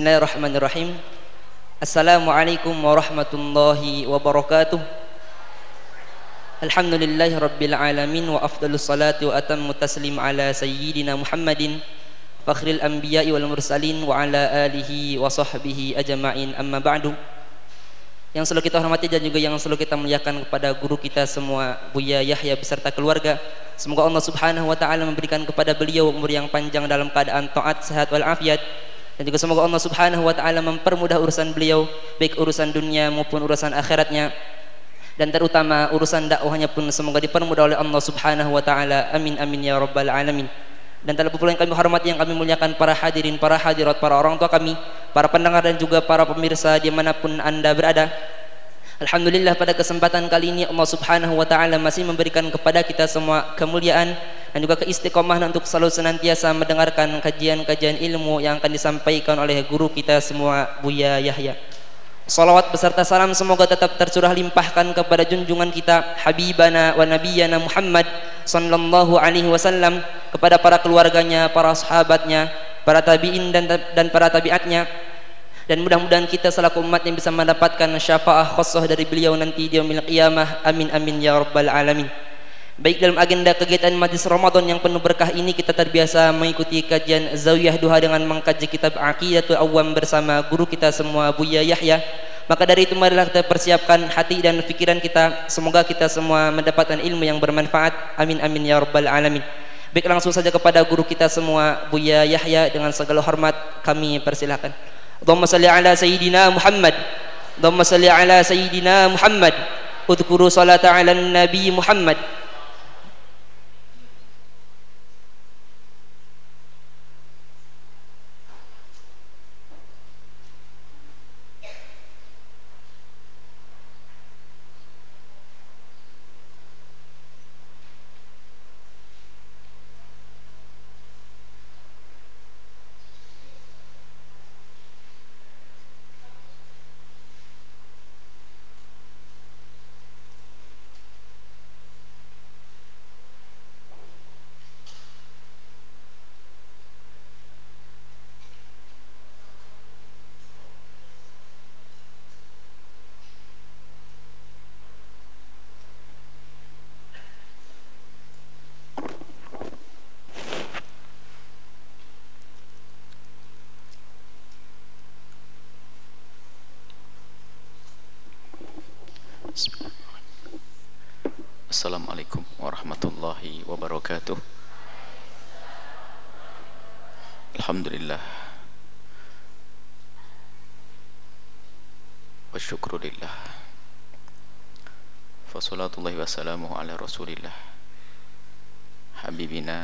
Bismillahirrahmanirrahim. Assalamualaikum warahmatullahi wabarakatuh. Alhamdulillahi rabbil alamin wa afdalus salati wa atammu taslim ala sayyidina Muhammadin fakhril anbiya'i wal mursalin wa ala alihi wa sahbihi ajma'in amma ba'du. Yang selalu kita hormati dan juga yang selalu kita muliakan kepada guru kita semua Buya Yahya beserta keluarga. Semoga Allah Subhanahu wa taala memberikan kepada beliau umur yang panjang dalam keadaan taat, sehat wal afiat dan juga semoga Allah Subhanahu wa taala mempermudah urusan beliau baik urusan dunia maupun urusan akhiratnya. Dan terutama urusan dakwahnya pun semoga dipermudah oleh Allah Subhanahu wa taala. Amin amin ya rabbal alamin. Dan dalam pula yang kami hormati yang kami muliakan para hadirin para hadirat para orang tua kami para pendengar dan juga para pemirsa di mana pun anda berada Alhamdulillah pada kesempatan kali ini Allah Subhanahu wa taala masih memberikan kepada kita semua kemuliaan dan juga keistiqomahan untuk selalu senantiasa mendengarkan kajian-kajian ilmu yang akan disampaikan oleh guru kita semua Buya Yahya. Salawat beserta salam semoga tetap tercurah limpahkan kepada junjungan kita Habibana wa Nabiyana Muhammad sallallahu alaihi wasallam kepada para keluarganya, para sahabatnya, para tabi'in dan dan para tabi'atnya dan mudah-mudahan kita selaku umat yang bisa mendapatkan syafaah khusus dari beliau nanti di yaumil qiyamah. Amin amin ya rabbal alamin. Baik dalam agenda kegiatan majlis Ramadan yang penuh berkah ini kita terbiasa mengikuti kajian Zawiyah Duha dengan mengkaji kitab Aqidatul Awam bersama guru kita semua Buya Yahya. Maka dari itu marilah kita persiapkan hati dan pikiran kita. Semoga kita semua mendapatkan ilmu yang bermanfaat. Amin amin ya rabbal alamin. Baik langsung saja kepada guru kita semua Buya Yahya. Dengan segala hormat kami persilakan اللهم صل على سيدنا محمد. اللهم صل على سيدنا محمد. اذكروا صلاة على النبي محمد. والسلام على رسول الله حبيبنا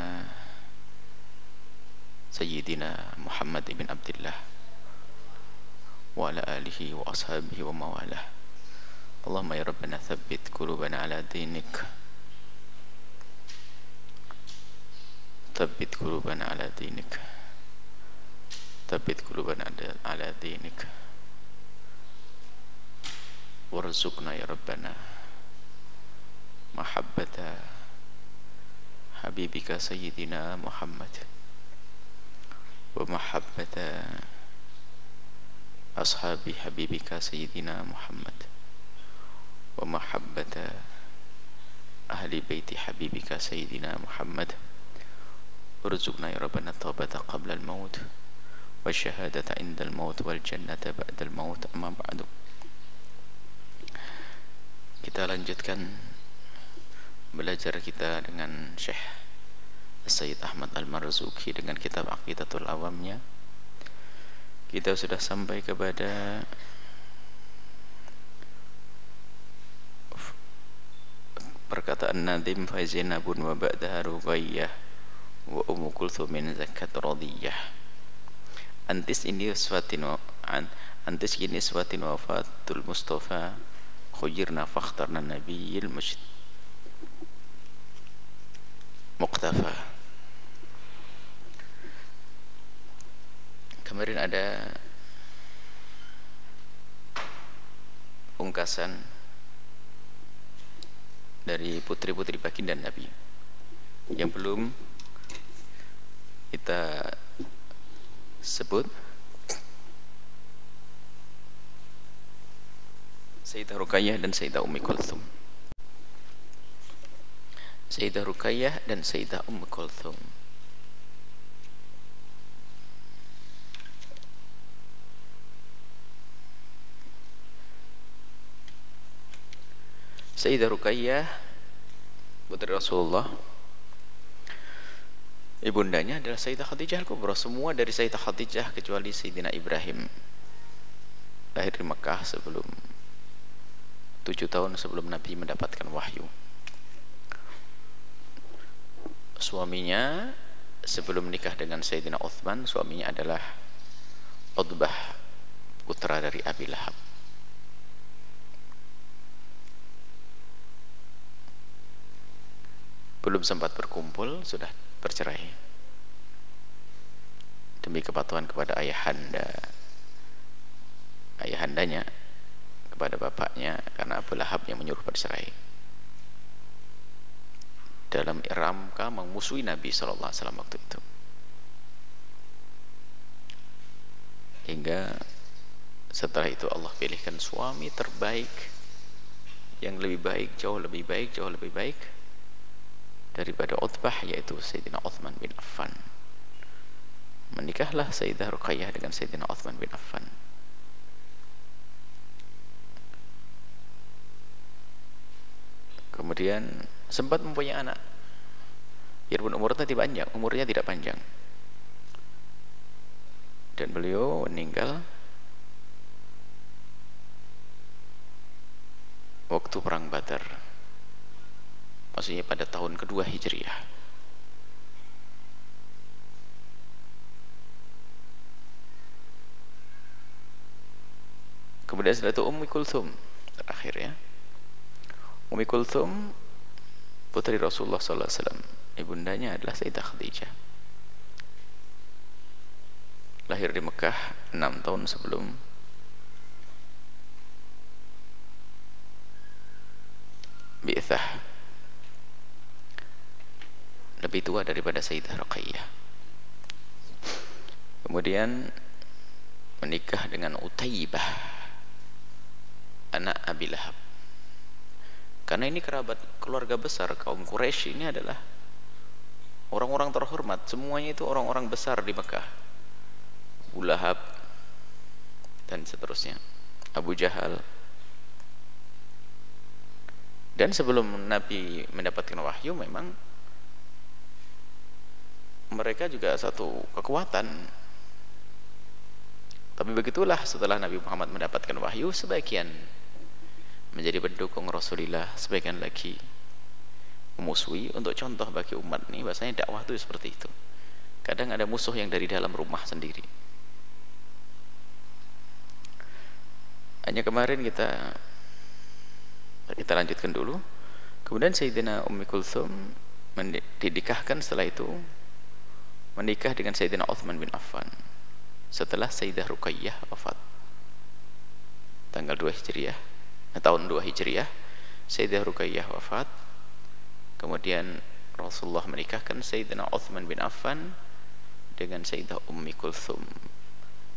سيدنا محمد بن عبد الله وعلى آله وأصحابه وموالاه اللهم يا ربنا ثبت قلوبنا على دينك ثبت قلوبنا على دينك ثبت قلوبنا على دينك وارزقنا يا ربنا محبة حبيبك سيدنا محمد. ومحبة أصحاب حبيبك سيدنا محمد. ومحبة أهل بيت حبيبك سيدنا محمد. ارزقنا يا ربنا التوبة قبل الموت والشهادة عند الموت والجنة بعد الموت. أما بعد. Kita lanjutkan belajar kita dengan Syekh Sayyid Ahmad Al-Marzuki dengan kitab Aqidatul Awamnya. Kita sudah sampai kepada perkataan Nadim Fazinabun wa ba'daha Ruqayyah wa Ummu Kulthumin zakat radiyah. Antis ini swatin an antis ini swatin wafatul Mustafa khujirna fakhtarna nabiyil mushid muktafa kemarin ada ungkasan dari putri-putri baginda Nabi yang belum kita sebut. Sayyidah Rukayah dan Sayyidah Umi Kulthum. Sayyidah Ruqayyah dan Sayyidah Ummi Kulthum. Sayyidah Ruqayyah putri Rasulullah. Ibundanya adalah Sayyidah Khadijah Al-Kubra. Semua dari Sayyidah Khadijah kecuali Sayyidina Ibrahim. Lahir di Mekah sebelum tujuh tahun sebelum Nabi mendapatkan wahyu suaminya sebelum menikah dengan Sayyidina Uthman suaminya adalah Utbah putra dari Abi Lahab. Belum sempat berkumpul sudah bercerai. Demi kepatuhan kepada ayahanda. Ayahandanya kepada bapaknya karena Abu Lahab yang menyuruh bercerai dalam iramka memusuhi Nabi SAW waktu itu. Hingga setelah itu Allah pilihkan suami terbaik yang lebih baik, jauh lebih baik, jauh lebih baik daripada Utbah yaitu Sayyidina Uthman bin Affan. Menikahlah Sayyidah Ruqayyah dengan Sayyidina Uthman bin Affan kemudian sempat mempunyai anak. Biarpun umurnya tidak panjang umurnya tidak panjang. Dan beliau meninggal waktu perang Badar. Maksudnya pada tahun kedua Hijriah. Kemudian setelah itu Ummi Kulthum terakhir ya Ummi Kulthum putri Rasulullah SAW ibundanya adalah Sayyidah Khadijah. Lahir di Mekah 6 tahun sebelum bi'thah. Lebih tua daripada Sayyidah Ruqayyah kemudian menikah dengan Utaibah anak Abi Lahab karena ini kerabat keluarga besar kaum Quraisy ini adalah orang-orang terhormat. Semuanya itu orang-orang besar di Mekah. Abu Lahab dan seterusnya. Abu Jahal. Dan sebelum Nabi mendapatkan wahyu memang mereka juga satu kekuatan. Tapi begitulah setelah Nabi Muhammad mendapatkan wahyu sebagian menjadi pendukung Rasulullah sebagian lagi. Memusuhi untuk contoh bagi umat ini bahasanya dakwah itu seperti itu. Kadang ada musuh yang dari dalam rumah sendiri. Hanya kemarin kita kita lanjutkan dulu. Kemudian Sayyidina Ummi Kulthum didikahkan setelah itu menikah dengan Sayyidina Uthman bin Affan setelah Sayyidah Ruqayyah wafat. Tanggal 2 Hijriah tahun 2 Hijriah Sayyidah Ruqayyah wafat. Kemudian Rasulullah menikahkan Sayyidina Uthman bin Affan dengan Sayyidah Ummi Kulthum.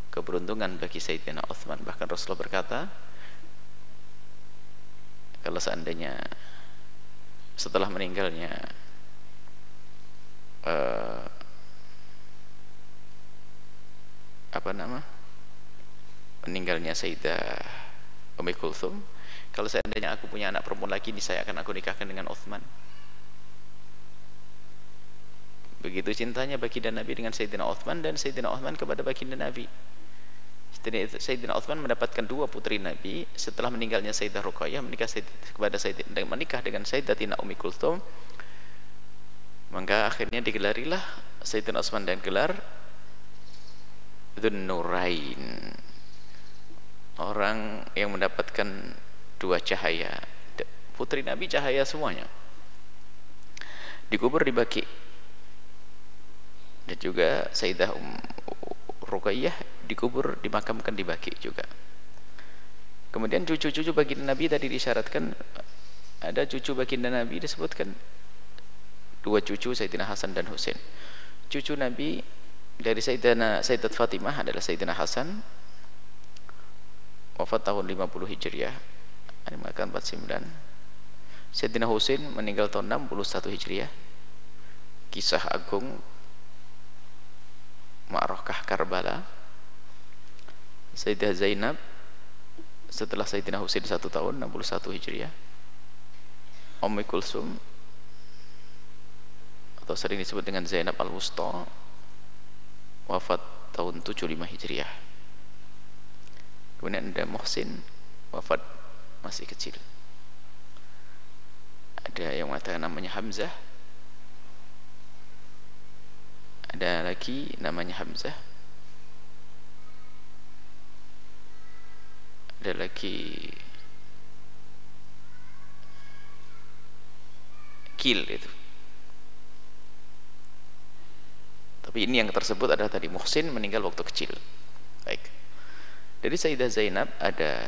Keberuntungan bagi Sayyidina Uthman bahkan Rasulullah berkata kalau seandainya setelah meninggalnya uh, apa nama? Meninggalnya Sayyidah Ummi Kulthum kalau seandainya aku punya anak perempuan lagi ini saya akan aku nikahkan dengan Uthman. Begitu cintanya baginda Nabi dengan Sayyidina Uthman dan Sayyidina Uthman kepada baginda Nabi. Sayyidina Uthman mendapatkan dua putri Nabi. Setelah meninggalnya Sayyidah Ruqayyah menikah kepada Sayyidina menikah dengan Sayyidatina Ummi Kulthum maka akhirnya digelarilah Sayyidina Uthman dan gelar Nurain. Orang yang mendapatkan dua cahaya. Putri Nabi cahaya semuanya. Dikubur di Baki. Dan juga Sayyidah um, Ruqayyah dikubur dimakamkan di Baki juga. Kemudian cucu-cucu baginda Nabi tadi disyaratkan ada cucu baginda Nabi disebutkan. Dua cucu Sayyidina Hasan dan Husain. Cucu Nabi dari Sayyidina Sayyidat Fatimah adalah Sayyidina Hasan. Wafat tahun 50 Hijriah Mengatakan 49. Sayyidina Husain meninggal tahun 61 Hijriah. Kisah agung Ma'rokah Karbala. Sayyidah Zainab setelah Sayyidina Husain satu tahun 61 Hijriah. Ummi Kulsum atau sering disebut dengan Zainab Al-Wusta wafat tahun 75 Hijriah. Kemudian ada Muhsin wafat masih kecil. Ada yang mengatakan namanya Hamzah. Ada lagi namanya Hamzah. Ada lagi Kil itu. Tapi ini yang tersebut adalah tadi Muhsin meninggal waktu kecil. Baik. Dari Sayyidah Zainab ada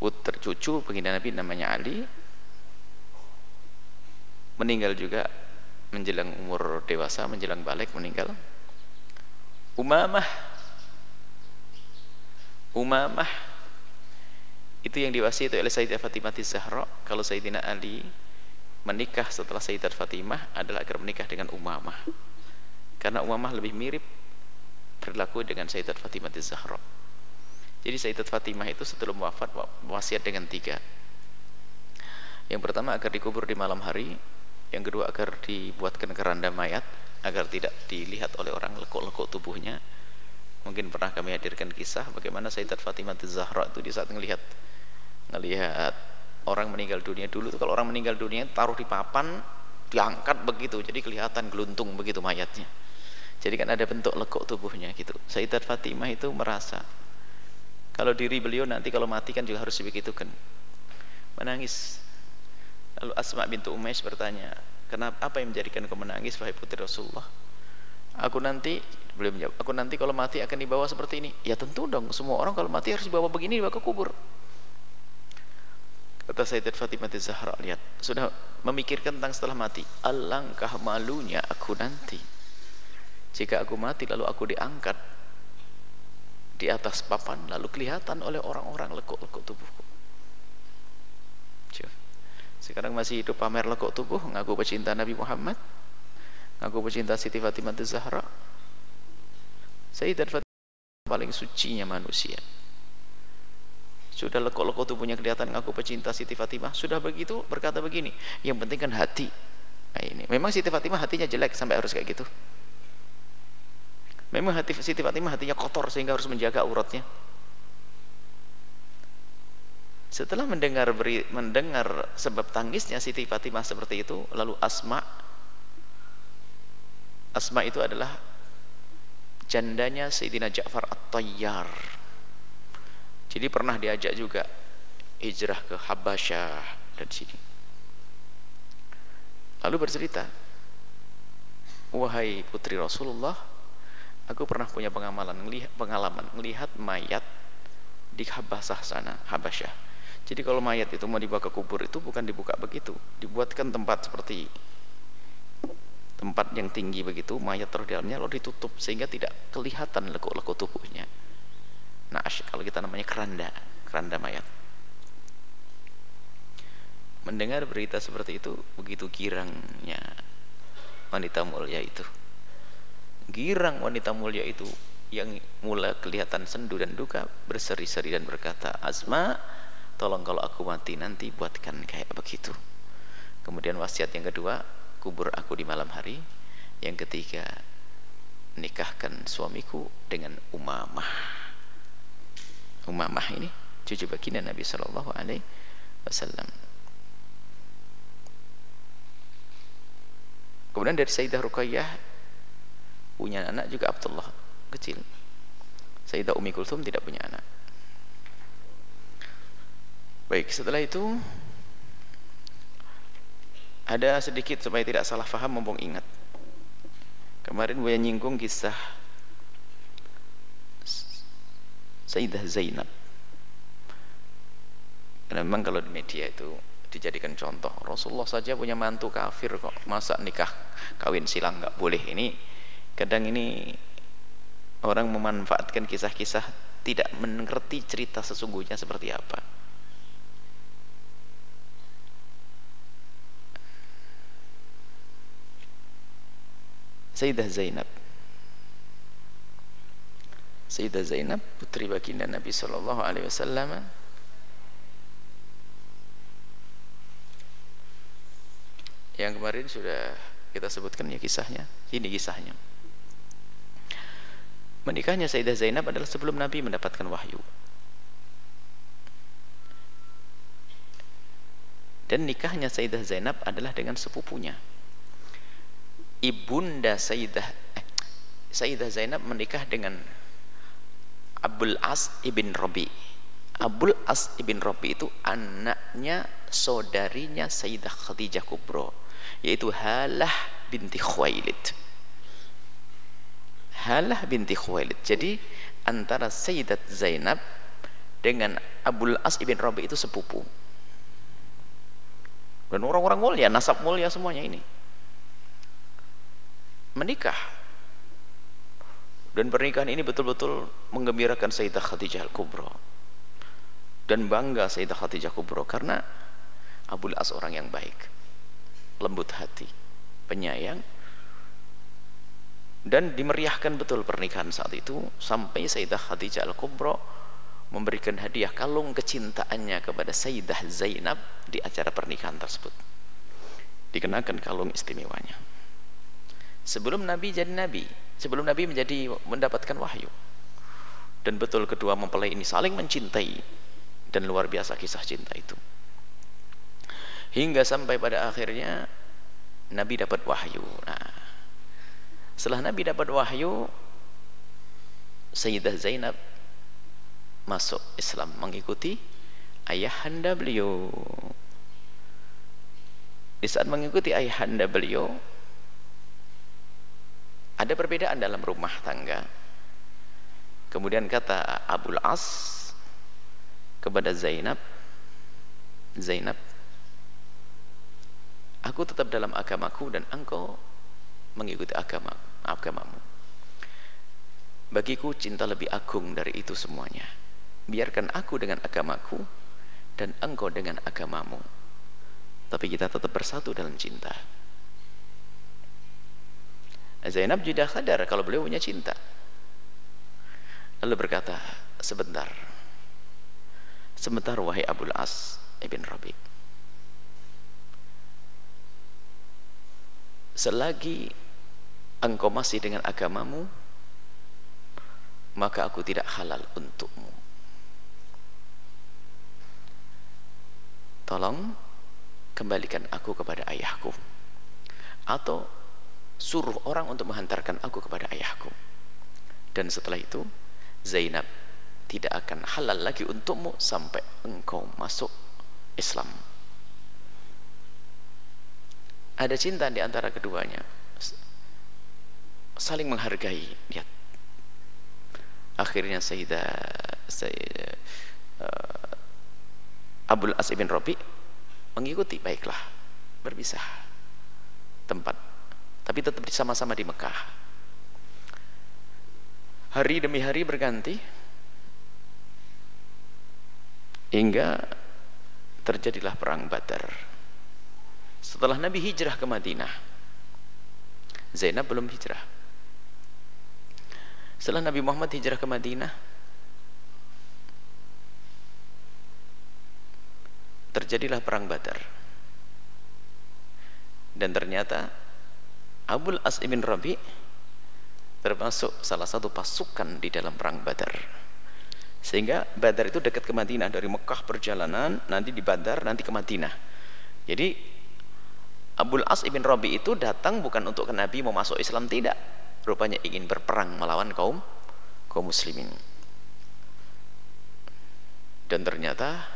putra cucu baginda Nabi namanya Ali. Meninggal juga menjelang umur dewasa menjelang balik meninggal. Umamah. Umamah. Itu yang diwasi itu oleh Sayyidah Fatimah Zahra kalau Sayyidina Ali menikah setelah Sayyidat Fatimah adalah agar menikah dengan Umamah. Karena Umamah lebih mirip berlaku dengan Sayyidat Fatimah Zahra jadi Sayyidat Fatimah itu setelah wafat wasiat dengan tiga. Yang pertama agar dikubur di malam hari, yang kedua agar dibuatkan keranda mayat agar tidak dilihat oleh orang lekuk-lekuk tubuhnya. Mungkin pernah kami hadirkan kisah bagaimana Sayyidat Fatimah Zahra itu di saat melihat melihat orang meninggal dunia dulu itu kalau orang meninggal dunia taruh di papan diangkat begitu jadi kelihatan geluntung begitu mayatnya jadi kan ada bentuk lekuk tubuhnya gitu Sayyidat Fatimah itu merasa kalau diri beliau nanti kalau mati kan juga harus dibegitukan. Menangis. Lalu Asma bintu Umais bertanya kenapa apa yang menjadikan kau menangis wahai putri Rasulullah? Aku nanti beliau menjawab aku nanti kalau mati akan dibawa seperti ini. Ya tentu dong semua orang kalau mati harus dibawa begini dibawa ke kubur. Kata Sayyidat Fatimah Zahra lihat sudah memikirkan tentang setelah mati. Alangkah malunya aku nanti. Jika aku mati lalu aku diangkat di atas papan lalu kelihatan oleh orang-orang lekuk-lekuk tubuhku sekarang masih hidup pamer lekuk tubuh ngaku pecinta Nabi Muhammad ngaku pecinta Siti Fatimah Zahra. Sayyidat Fatimah paling sucinya manusia. Sudah lekuk-lekuk tubuhnya kelihatan ngaku pecinta Siti Fatimah sudah begitu berkata begini yang penting kan hati. Nah ini. Memang Siti Fatimah hatinya jelek sampai harus kayak gitu Memang hati Siti Fatimah hatinya kotor sehingga harus menjaga uratnya. Setelah mendengar beri, mendengar sebab tangisnya Siti Fatimah seperti itu, lalu Asma Asma itu adalah jandanya Sayyidina Ja'far At-Tayyar. Jadi pernah diajak juga hijrah ke Habasyah dan sini. Lalu bercerita, "Wahai putri Rasulullah, Aku pernah punya pengamalan, melihat, pengalaman melihat mayat di Habasah sana, Habasyah. Jadi kalau mayat itu mau dibawa ke kubur itu bukan dibuka begitu, dibuatkan tempat seperti tempat yang tinggi begitu, mayat terus di dalamnya lalu ditutup sehingga tidak kelihatan lekuk-lekuk tubuhnya. Nah, kalau kita namanya keranda, keranda mayat. Mendengar berita seperti itu, begitu girangnya wanita mulia itu girang wanita mulia itu yang mulai kelihatan sendu dan duka berseri-seri dan berkata Asma tolong kalau aku mati nanti buatkan kayak begitu. Kemudian wasiat yang kedua kubur aku di malam hari. Yang ketiga nikahkan suamiku dengan Umamah. Umamah ini cucu baginda Nabi Shallallahu Alaihi Wasallam. Kemudian dari Sayyidah Ruqayyah punya anak juga Abdullah kecil. Sayyidah Umi Kulthum tidak punya anak. Baik setelah itu ada sedikit supaya tidak salah faham mumpung ingat. Kemarin saya nyinggung kisah Sayyidah Zainab. Karena memang kalau di media itu dijadikan contoh Rasulullah saja punya mantu kafir kok. Masa nikah kawin silang nggak boleh ini kadang ini orang memanfaatkan kisah-kisah tidak mengerti cerita sesungguhnya seperti apa. Sayyidah Zainab. Sayyidah Zainab putri baginda Nabi sallallahu alaihi wasallam. Yang kemarin sudah kita sebutkan ya kisahnya. Ini kisahnya menikahnya Sayyidah Zainab adalah sebelum Nabi mendapatkan wahyu. Dan nikahnya Sayyidah Zainab adalah dengan sepupunya. Ibunda Sayyidah eh, Sayyidah Zainab menikah dengan Abdul As ibn Robi Abdul As ibn Robi itu anaknya saudarinya Sayyidah Khadijah Kubro yaitu Halah binti Khuwailid Halah binti Khuwailid. Jadi antara Sayyidat Zainab dengan Abdul As ibn Rabi itu sepupu. Dan orang-orang mulia nasab mulia semuanya ini. Menikah. Dan pernikahan ini betul-betul menggembirakan Sayyidah Khadijah Al-Kubra. Dan bangga Sayyidah Khadijah Kubro karena Abdul As orang yang baik. Lembut hati. Penyayang dan dimeriahkan betul pernikahan saat itu sampai Sayyidah Khadijah Al-Kubra memberikan hadiah kalung kecintaannya kepada Sayyidah Zainab di acara pernikahan tersebut. Dikenakan kalung istimewanya. Sebelum Nabi jadi Nabi sebelum Nabi menjadi mendapatkan wahyu. Dan betul kedua mempelai ini saling mencintai dan luar biasa kisah cinta itu. Hingga sampai pada akhirnya Nabi dapat wahyu. Nah setelah Nabi dapat wahyu Sayyidah Zainab masuk Islam mengikuti ayahanda beliau. Di saat mengikuti ayahanda beliau ada perbedaan dalam rumah tangga. Kemudian kata Abul As kepada Zainab Zainab aku tetap dalam agamaku dan engkau mengikuti agama agamamu. Bagiku cinta lebih agung dari itu semuanya. Biarkan aku dengan agamaku dan engkau dengan agamamu. Tapi kita tetap bersatu dalam cinta. Zainab juga sadar kalau beliau punya cinta. Lalu berkata sebentar. Sebentar wahai Abul As ibn Rabi' selagi engkau masih dengan agamamu maka aku tidak halal untukmu. Tolong kembalikan aku kepada ayahku. Atau suruh orang untuk menghantarkan aku kepada ayahku. Dan setelah itu Zainab tidak akan halal lagi untukmu sampai engkau masuk Islam. Ada cinta di antara keduanya saling menghargai lihat akhirnya Sayyidah Sayyidah uh, Abdul As bin Robi mengikuti baiklah berpisah tempat tapi tetap sama-sama di Mekah. Hari demi hari berganti hingga terjadilah perang Badar. Setelah Nabi hijrah ke Madinah Zainab belum hijrah setelah Nabi Muhammad hijrah ke Madinah terjadilah perang Badar. Dan ternyata Abul As ibn Rabi termasuk salah satu pasukan di dalam perang Badar. Sehingga Badar itu dekat ke Madinah dari Mekah perjalanan nanti di Badar nanti ke Madinah. Jadi Abdul As ibn Rabi itu datang bukan untuk ke Nabi mau masuk Islam tidak rupanya ingin berperang melawan kaum kaum muslimin. Dan ternyata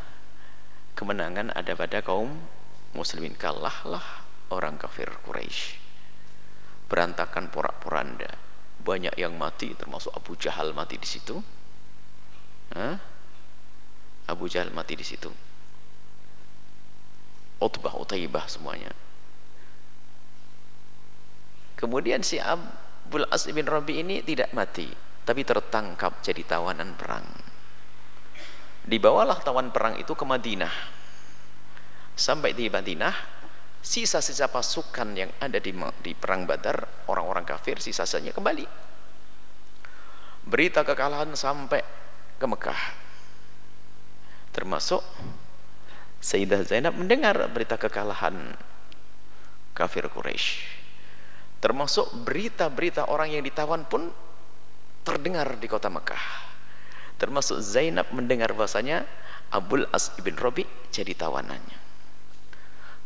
kemenangan ada pada kaum muslimin. Kalahlah orang kafir Quraisy. Berantakan porak-poranda. Banyak yang mati termasuk Abu Jahal mati di situ. Hah? Abu Jahal mati di situ. Utbah, Utaibah semuanya. Kemudian si Abdul As bin Rabi ini tidak mati. tapi tertangkap jadi tawanan perang. Dibawalah tawan perang itu ke Madinah. Sampai di Madinah sisa-sisa pasukan yang ada di, di perang Badar orang-orang kafir sisa-sisanya kembali. Berita kekalahan sampai ke Mekah. Termasuk Sayyidah Zainab mendengar berita kekalahan kafir Quraisy termasuk berita-berita orang yang ditawan pun terdengar di kota Mekah. Termasuk Zainab mendengar bahasanya Abul As ibn Robi jadi tawanannya.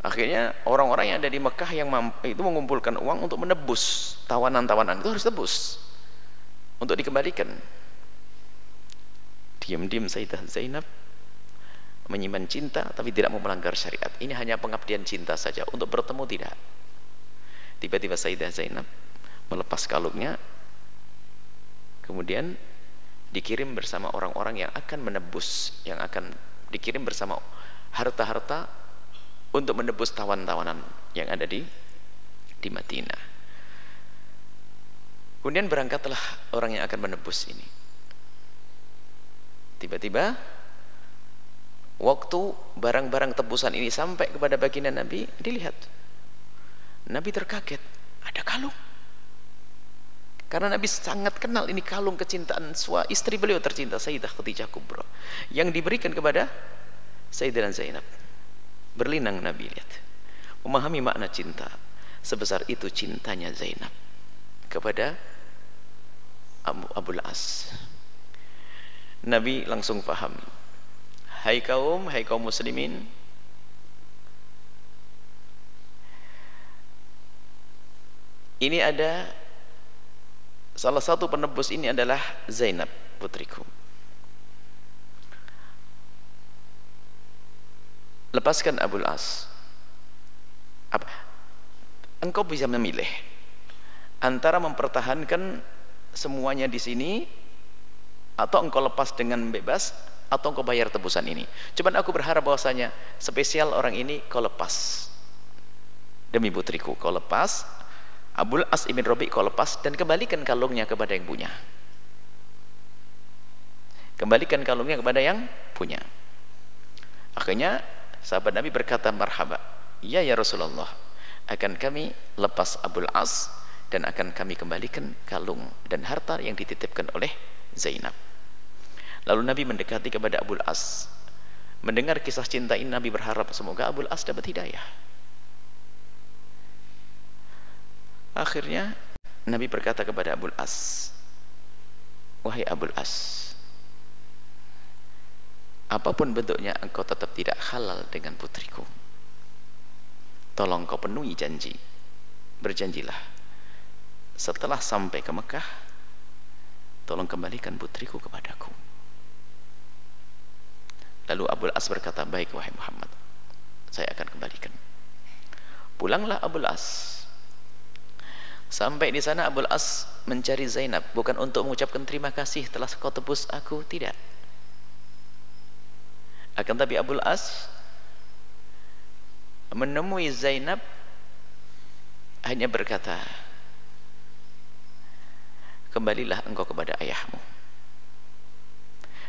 Akhirnya orang-orang yang ada di Mekah yang itu mengumpulkan uang untuk menebus tawanan-tawanan itu harus tebus. Untuk dikembalikan. Diam-diam Sayyidah Zainab menyimpan cinta tapi tidak mau melanggar syariat. Ini hanya pengabdian cinta saja. Untuk bertemu tidak tiba-tiba Sayyidah Zainab melepas kalungnya. Kemudian dikirim bersama orang-orang yang akan menebus yang akan dikirim bersama harta-harta untuk menebus tawan-tawanan yang ada di di Madinah. Kemudian berangkatlah orang yang akan menebus ini. Tiba-tiba waktu barang-barang tebusan ini sampai kepada baginda Nabi dilihat Nabi terkaget ada kalung karena Nabi sangat kenal ini kalung kecintaan sua istri beliau tercinta Sayyidah Khadijah Kubra yang diberikan kepada Sayyidah Zainab. Berlinang Nabi lihat. Memahami makna cinta. Sebesar itu cintanya Zainab kepada Abu Abul As. Nabi langsung faham. Hai kaum, hai kaum muslimin, ini ada Salah satu penebus ini adalah Zainab putriku. Lepaskan Abul As. Apa? Engkau bisa memilih antara mempertahankan semuanya di sini atau engkau lepas dengan bebas atau engkau bayar tebusan ini. Cuman aku berharap bahwasanya spesial orang ini kau lepas. Demi putriku, kau lepas Abul As ibn Robi kau lepas dan kembalikan kalungnya kepada yang punya. Kembalikan kalungnya kepada yang punya. Akhirnya sahabat Nabi berkata marhaba ya ya Rasulullah akan kami lepas Abul As dan akan kami kembalikan kalung dan harta yang dititipkan oleh Zainab. Lalu Nabi mendekati kepada Abul As. Mendengar kisah cinta ini Nabi berharap semoga Abul As dapat hidayah akhirnya Nabi berkata kepada Abul As wahai Abul As apa pun bentuknya engkau tetap tidak halal dengan putriku. Tolong kau penuhi janji. Berjanjilah setelah sampai ke Mekah tolong kembalikan putriku kepadaku. Lalu Abul As berkata baik wahai Muhammad saya akan kembalikan. Pulanglah Abul As Sampai di sana Abul As mencari Zainab bukan untuk mengucapkan terima kasih telah kau tebus aku, tidak. Akan tapi Abul As menemui Zainab hanya berkata, "Kembalilah engkau kepada ayahmu."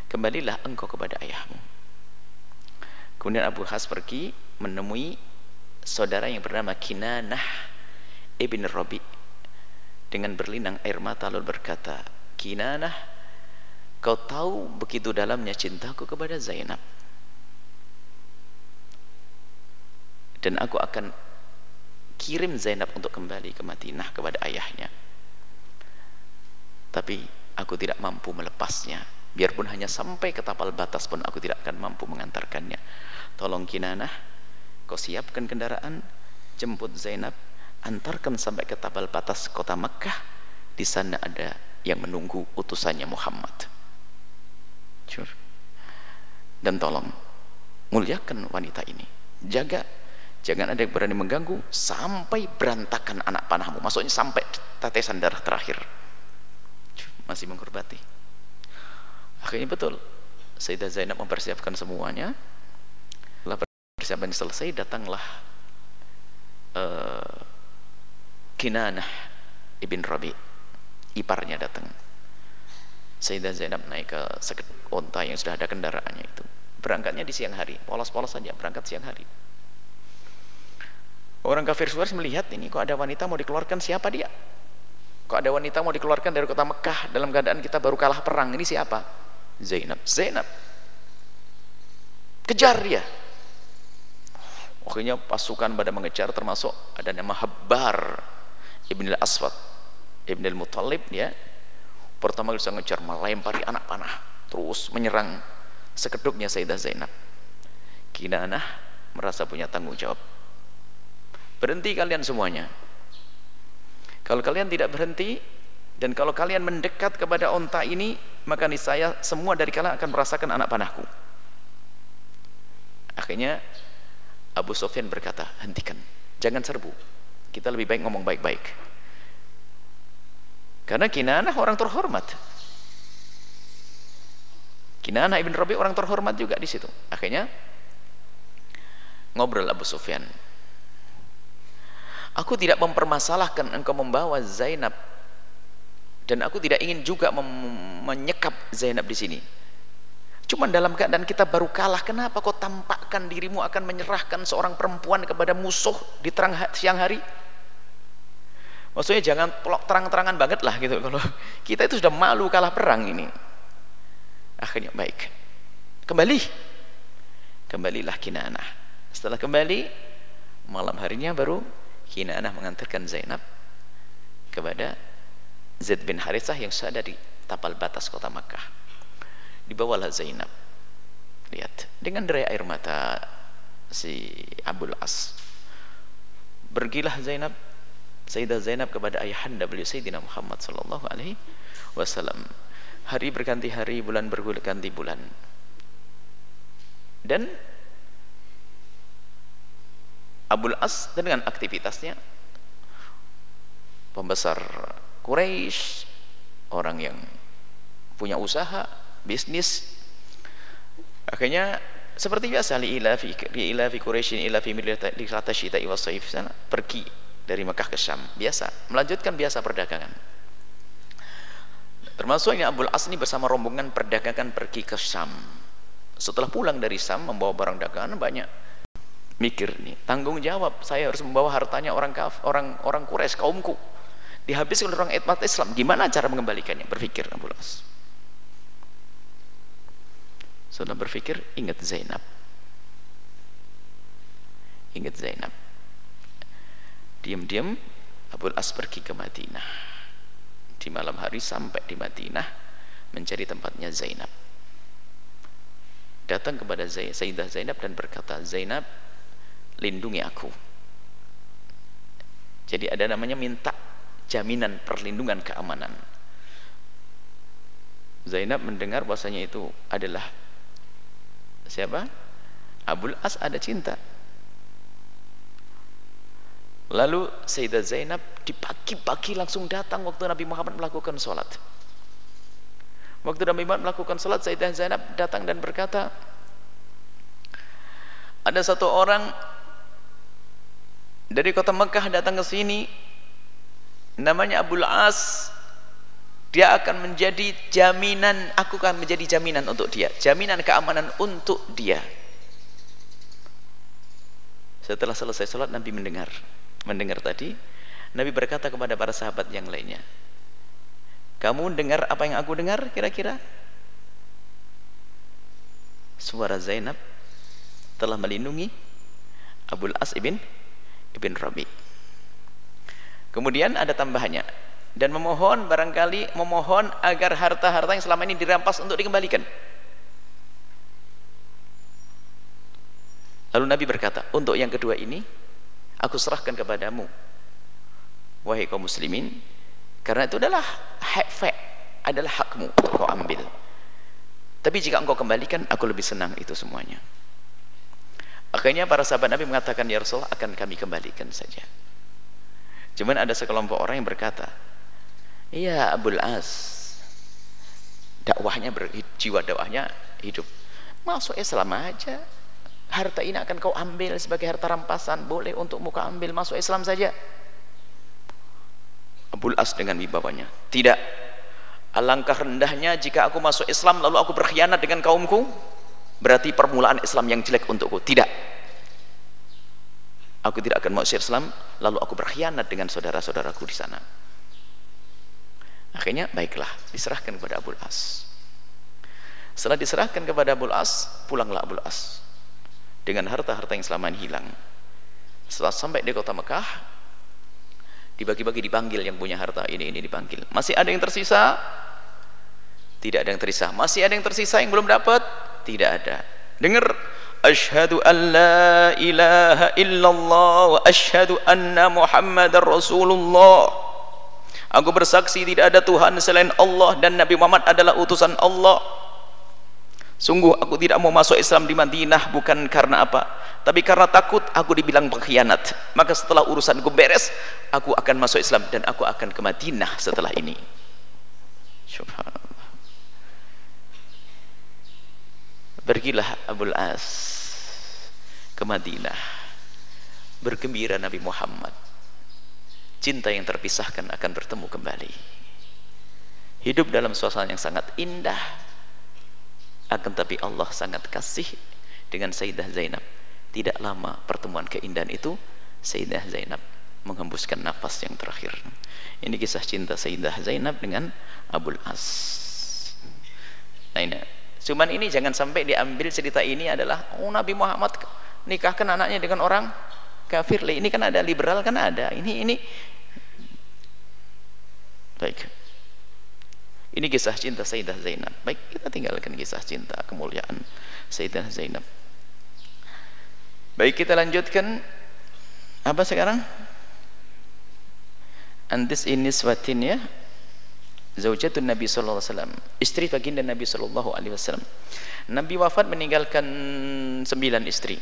Kembalilah engkau kepada ayahmu. Kemudian Abu Has pergi menemui saudara yang bernama Kinanah ibn Rabi' dengan berlinang air mata lalu berkata Kinanah kau tahu begitu dalamnya cintaku kepada Zainab? Dan aku akan kirim Zainab untuk kembali ke Madinah kepada ayahnya. Tapi aku tidak mampu melepasnya. Biarpun hanya sampai ke tapal batas pun aku tidak akan mampu mengantarkannya. Tolong Kinanah kau siapkan kendaraan jemput Zainab antarkan sampai ke tabal batas kota Mekah. Di sana ada yang menunggu utusannya Muhammad. Dan tolong muliakan wanita ini. Jaga jangan ada yang berani mengganggu sampai berantakan anak panahmu. Maksudnya sampai tetesan darah terakhir. Masih menghormati. Akhirnya betul Sayyidah Zainab mempersiapkan semuanya. Setelah persiapan selesai datanglah uh, Kinanah ibn Rabi. Iparnya datang. Sayyidah Zainab naik ke onta yang sudah ada kendaraannya itu. Berangkatnya di siang hari. Polos-polos saja berangkat siang hari. Orang kafir Quraisy melihat ini kok ada wanita mau dikeluarkan siapa dia? Kok ada wanita mau dikeluarkan dari kota Mekah dalam keadaan kita baru kalah perang? Ini siapa? Zainab. Zainab. Kejar dia. Akhirnya pasukan pada mengejar termasuk ada nama Habbar Ibn al-Aswad Ibn al-Muttalib ya. Pertama bisa ngejar melempari anak panah terus menyerang sekeduknya Sayyidah Zainab. Kinanah merasa punya tanggung jawab. Berhenti kalian semuanya. Kalau kalian tidak berhenti dan kalau kalian mendekat kepada onta ini maka niscaya semua dari kalian akan merasakan anak panahku. Akhirnya Abu Sofyan berkata hentikan jangan serbu kita lebih baik ngomong baik-baik karena Kinanah orang terhormat. Kinanah ibn Rabi orang terhormat juga di situ. Akhirnya ngobrol Abu Sufyan. Aku tidak mempermasalahkan engkau membawa Zainab dan aku tidak ingin juga menyekap Zainab di sini. Cuma dalam keadaan kita baru kalah, kenapa kau tampakkan dirimu akan menyerahkan seorang perempuan kepada musuh di terang siang hari? maksudnya jangan terang-terangan banget lah gitu kalau kita itu sudah malu kalah perang ini. Akhirnya baik. Kembali. Kembalilah Kinanah. Setelah kembali malam harinya baru Kinanah mengantarkan Zainab kepada Zaid bin Harithah yang sudah di tapal batas kota Makkah dibawalah Zainab lihat dengan derai air mata si Abul As pergilah Zainab Sayyidah Zainab kepada ayahanda beliau Sayyidina Muhammad sallallahu alaihi wasallam. Hari berganti hari, bulan berganti bulan. Dan Abul As dengan aktivitasnya pembesar Quraisy, orang yang punya usaha, bisnis. Akhirnya seperti biasa li ila fi ila fi Quraisy ila fi millati syita'i was sana pergi dari Mekah ke Syam. Biasa melanjutkan biasa perdagangan. Termasuk ini Abdul As ini bersama rombongan perdagangan pergi ke Syam. Setelah pulang dari Syam membawa barang dagangan banyak mikir nih tanggung jawab saya harus membawa hartanya orang kaf orang orang Quraisy kaumku. Dihabiskan orang etmat Islam. Gimana cara mengembalikannya? Berpikir Abdul As sudah berpikir ingat Zainab. Ingat Zainab. Diam-diam Abul As pergi ke Madinah. Di malam hari sampai di Madinah mencari tempatnya Zainab. Datang kepada Sayyidah Zainab dan berkata Zainab lindungi aku. Jadi ada namanya minta jaminan perlindungan keamanan. Zainab mendengar bahasanya itu adalah siapa? Abul As ada cinta Lalu Sayyidah Zainab di pagi-pagi langsung datang waktu Nabi Muhammad melakukan sholat. Waktu Nabi Muhammad melakukan sholat, Sayyidah Zainab datang dan berkata, ada satu orang dari kota Mekah datang ke sini, namanya Abul As. Dia akan menjadi jaminan, aku akan menjadi jaminan untuk dia, jaminan keamanan untuk dia. Setelah selesai sholat, Nabi mendengar mendengar tadi Nabi berkata kepada para sahabat yang lainnya kamu dengar apa yang aku dengar kira-kira? Suara Zainab telah melindungi Abul As ibn ibn Rabi. Kemudian ada tambahannya dan memohon barangkali memohon agar harta-harta yang selama ini dirampas untuk dikembalikan. Lalu Nabi berkata untuk yang kedua ini aku serahkan kepadamu wahai kaum muslimin karena itu adalah hak fa adalah hakmu untuk kau ambil. Tapi jika engkau kembalikan aku lebih senang itu semuanya. Akhirnya para sahabat Nabi mengatakan ya Rasulullah akan kami kembalikan saja. Cuman ada sekelompok orang yang berkata iya Abul As. Dakwahnya jiwa dakwahnya hidup. Masuk Islam aja. Harta ini akan kau ambil sebagai harta rampasan. Boleh untuk muka ambil masuk Islam saja. Abul As dengan wibawanya. Tidak. Alangkah rendahnya jika aku masuk Islam lalu aku berkhianat dengan kaumku? Berarti permulaan Islam yang jelek untukku. Tidak. Aku tidak akan masuk Islam lalu aku berkhianat dengan saudara-saudaraku di sana akhirnya baiklah diserahkan kepada Abu As. Setelah diserahkan kepada Abu As pulanglah Abu As. Dengan harta-harta yang selama ini hilang. Setelah sampai di kota Mekah dibagi-bagi dipanggil yang punya harta ini ini dipanggil. Masih ada yang tersisa? Tidak ada yang tersisa. Masih ada yang tersisa yang belum dapat? Tidak ada. Dengar asyhadu an la ilaha illallah wa anna muhammadar rasulullah aku bersaksi tidak ada Tuhan selain Allah dan Nabi Muhammad adalah utusan Allah. Sungguh aku tidak mau masuk Islam di Madinah bukan karena apa tapi karena takut aku dibilang pengkhianat. Maka setelah urusanku beres aku akan masuk Islam dan aku akan ke Madinah setelah ini. Subhanallah. Pergilah Abul As ke Madinah. Bergembira Nabi Muhammad cinta yang terpisahkan akan bertemu kembali. Hidup dalam suasana yang sangat indah. Akan tapi Allah sangat kasih dengan Sayyidah Zainab. Tidak lama pertemuan keindahan itu Sayyidah Zainab menghembuskan nafas yang terakhir. Ini kisah cinta Sayyidah Zainab dengan Abul As. Nah ini. Cuman ini jangan sampai diambil cerita ini adalah oh Nabi Muhammad nikahkan anaknya dengan orang kafir. Ini kan ada liberal kan ada. Ini ini baik. Ini kisah cinta Sayyidah Zainab. Baik, kita tinggalkan kisah cinta kemuliaan Sayyidah Zainab. Baik, kita lanjutkan apa sekarang? Antis ini swatin ya zaujatun Nabi wasallam istri baginda Nabi wasallam Nabi wafat meninggalkan sembilan istri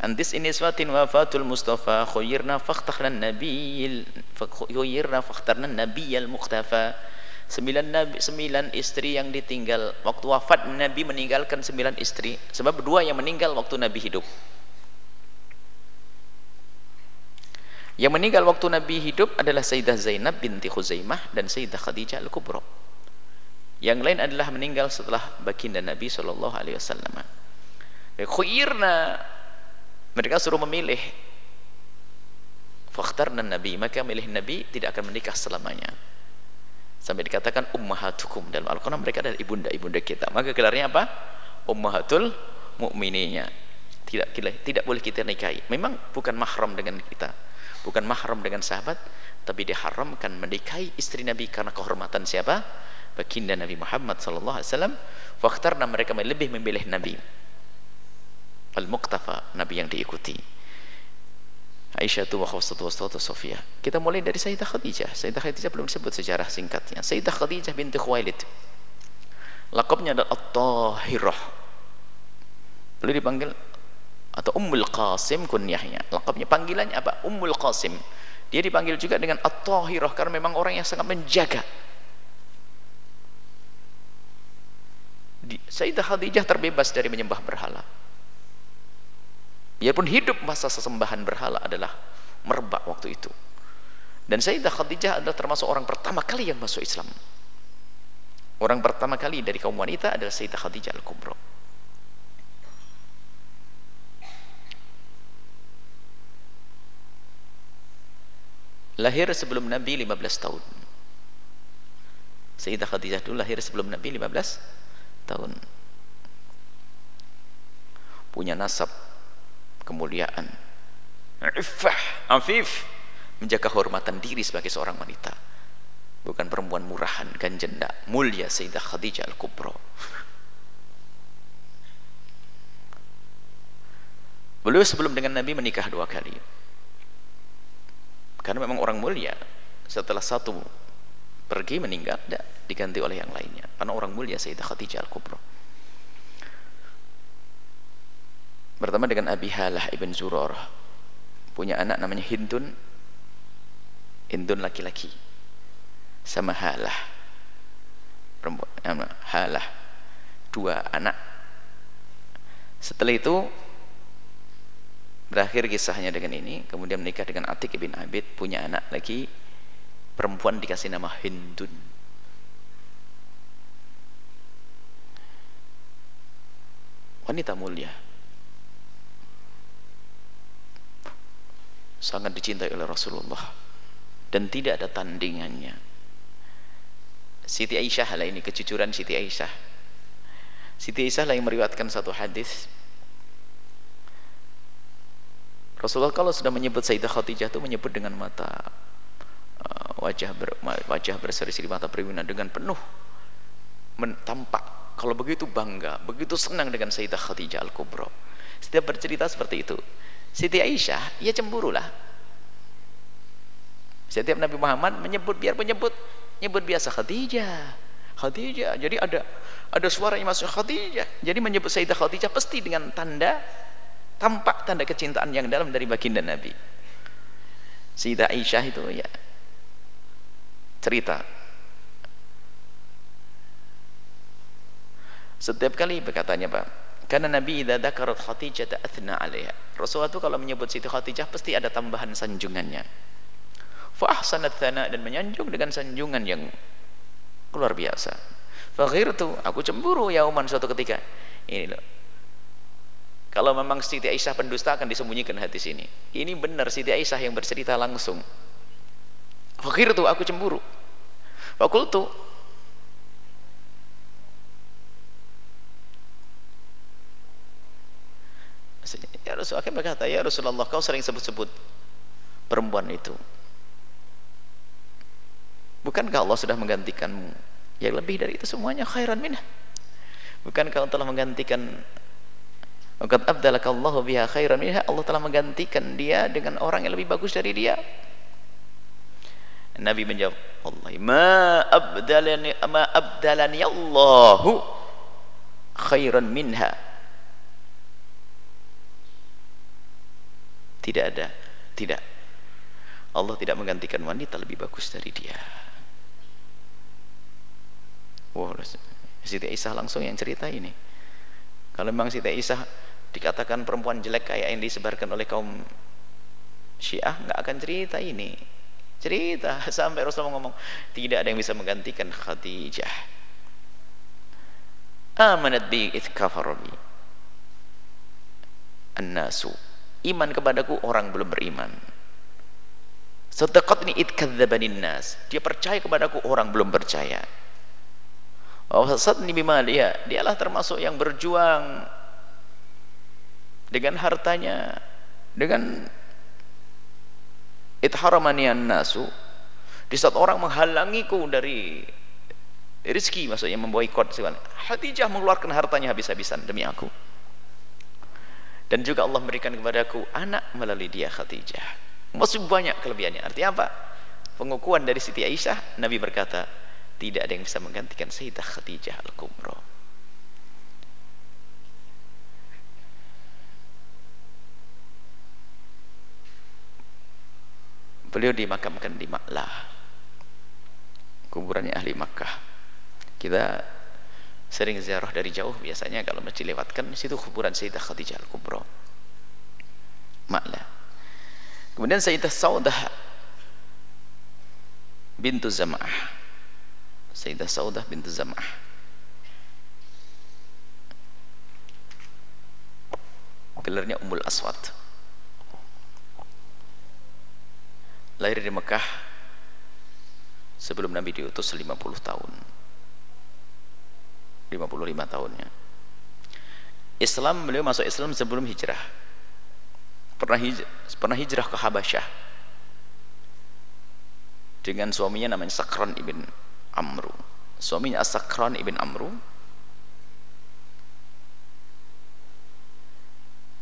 Antis ini swatin wafatul Mustafa khuyirna fakhtarna nabiyil khuyirna fakhtarna nabiyal muqtafa sembilan nabi sembilan istri yang ditinggal waktu wafat Nabi meninggalkan sembilan istri sebab dua yang meninggal waktu Nabi hidup Yang meninggal waktu Nabi hidup adalah Sayyidah Zainab binti Khuzaimah dan Sayyidah Khadijah Al-Kubra. Yang lain adalah meninggal setelah baginda Nabi wasallam. Khuirna mereka suruh memilih fakhtarna Nabi maka milih Nabi tidak akan menikah selamanya. Sampai dikatakan ummahatukum dalam Al-Qur'an mereka adalah ibunda-ibunda kita. Maka gelarnya apa? Ummahatul mukminina. Tidak tidak boleh kita nikahi. Memang bukan mahram dengan kita bukan mahram dengan sahabat tapi diharamkan menikahi istri Nabi karena kehormatan siapa baginda Nabi Muhammad sallallahu alaihi wasallam faktarna mereka lebih memilih Nabi al-muqtafa Nabi yang diikuti. Aisyah wa Khawsatu wa Sofia. Kita mulai dari Sayyidah Khadijah. Sayyidah Khadijah belum disebut sejarah singkatnya. Sayyidah Khadijah binti Khuwailid. Lakabnya adalah At-Tahirah. Boleh dipanggil atau Ummul Qasim kunyahnya lengkapnya panggilannya apa? Ummul Qasim. Dia dipanggil juga dengan At-Tahirah karena memang orang yang sangat menjaga. Sayyidah Khadijah terbebas dari menyembah berhala biarpun hidup masa sesembahan berhala adalah merebak waktu itu. Dan Sayyidah Khadijah adalah termasuk orang pertama kali yang masuk Islam. Orang pertama kali dari kaum wanita adalah Sayyidah Khadijah Al-Kubra. Lahir sebelum Nabi 15 tahun. Sayyidah Khadijah itu lahir sebelum Nabi 15 tahun. Punya nasab kemuliaan. Iffah afif. Menjaga kehormatan diri sebagai seorang wanita. Bukan perempuan murahan ganjenda mulia Sayyidah Khadijah Al-Kubra. Beliau sebelum dengan Nabi menikah dua kali. Karena memang orang mulia setelah satu pergi meninggal tidak diganti oleh yang lainnya. Karena orang mulia Sayyidah Khadijah Al-Kubra berteman dengan Abi Halah ibn Zuror punya anak namanya Hindun. Hindun laki-laki. Sama Halah. Perempuan Halah. Dua anak. Setelah itu berakhir kisahnya dengan ini. Kemudian menikah dengan Atik ibn Abid. Punya anak lagi. Perempuan dikasih nama Hindun. Wanita mulia. Sangat dicintai oleh Rasulullah. Dan tidak ada tandingannya. Siti Aisyah lah ini kejujuran Siti Aisyah. Siti Aisyah lah yang meriwayatkan satu hadis. Rasulullah kalau sudah menyebut Sayyidah Khadijah itu menyebut dengan mata uh, wajah ber, wajah berseri-seri mata berwinar dengan penuh tampak kalau begitu bangga begitu senang dengan Sayyidah Khadijah Al-Kubra. Setiap bercerita seperti itu Siti Aisyah ya cemburu lah setiap Nabi Muhammad menyebut biar menyebut nyebut biasa Khadijah. Khadijah jadi ada ada suara yang masuk Khadijah. Jadi menyebut Sayyidah Khadijah pasti dengan tanda tampak tanda kecintaan yang dalam dari baginda Nabi. Sayyidah Aisyah itu ya cerita. Setiap kali berkatanya Pak karena Nabi idza dzakarat Khadijah athna 'alaiha Rasulullah itu kalau menyebut Siti Khadijah pasti ada tambahan sanjungannya fa ahsanat dan menyanjung dengan sanjungan yang luar biasa fa aku cemburu ya uman suatu ketika ini loh kalau memang Siti Aisyah pendusta akan disembunyikan hadis ini. Ini benar Siti Aisyah yang bercerita langsung. Fakir tuh aku cemburu. Fakultu Ya Rasulullah berkata, Ya Rasulullah kau sering sebut-sebut perempuan itu. Bukankah Allah sudah menggantikanmu yang lebih dari itu semuanya khairan minah? Bukankah Allah telah menggantikan Waqad abdalakallahu biha khairan minha. Allah telah menggantikan dia dengan orang yang lebih bagus dari dia. Nabi menjawab, Allah ma abdalani ma abdalani Allahu khairan minha. Tidak ada, tidak. Allah tidak menggantikan wanita lebih bagus dari dia. Wow, Siti Isa langsung yang cerita ini. Kalau memang Siti Isa dikatakan perempuan jelek kayak yang disebarkan oleh kaum Syiah nggak akan cerita ini. Cerita. Sampai Rasulullah ngomong tidak ada yang bisa menggantikan Khadijah. Amanat bi itkafarobi an-nasu iman kepadaku orang belum beriman. Sedekatni itkadzabanin nas. Dia percaya kepadaku orang belum percaya. Wasatni dia dialah termasuk yang berjuang dengan hartanya dengan itharamanian nasu di saat orang menghalangiku dari rezeki maksudnya memboikot Khadijah mengeluarkan hartanya habis-habisan demi aku dan juga Allah memberikan kepadaku anak melalui dia Khadijah. Masih banyak kelebihannya. Artinya apa? Pengukuhan dari Siti Aisyah Nabi berkata tidak ada yang bisa menggantikan Sayyidah Khadijah Al-Kubra beliau dimakamkan di Maklah kuburannya ahli Makkah. Kita sering ziarah dari jauh biasanya kalau masih lewatkan situ kuburan Sayyidah Khadijah Al-Kubra. Maklah kemudian Sayyidah Saudah bintu Zam'ah. Sayyidah Saudah bintu Zam'ah. Gelarnya Ummul Aswad. Lahir di Mekah sebelum Nabi diutus 50 tahun 55 tahunnya. Islam beliau masuk Islam sebelum hijrah. Pernah hijrah, pernah hijrah ke Habasyah. Dengan suaminya namanya Sakran ibn Amru. Suaminya Sakran ibn Amru.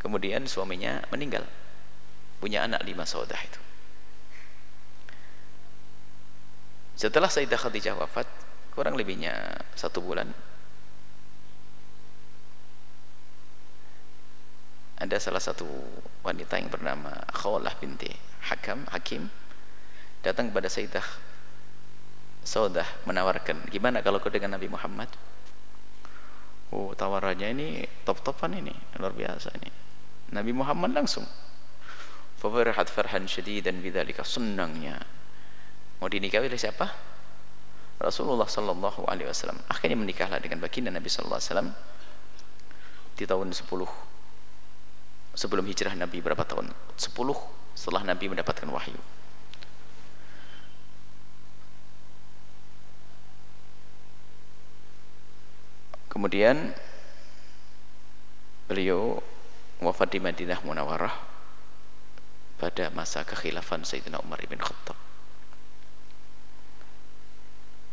Kemudian suaminya meninggal. Punya anak lima saudara itu. Setelah Sayyidah Khadijah wafat, kurang lebihnya satu bulan, ada salah satu wanita yang bernama Khawlah binti Hakam, Hakim, datang kepada Sayyidah Saudah menawarkan, gimana kalau kau dengan Nabi Muhammad? Oh, tawarannya ini top-topan ini, luar biasa ini. Nabi Muhammad langsung. Fafarahat farhan syadidan bidzalika senangnya mau dinikahi oleh siapa Rasulullah sallallahu alaihi wasallam akhirnya menikahlah dengan baginda Nabi sallallahu alaihi wasallam di tahun 10 sebelum hijrah Nabi berapa tahun? 10 setelah Nabi mendapatkan wahyu. Kemudian beliau wafat di Madinah Munawarah pada masa kekhilafan Sayyidina Umar ibn Khattab.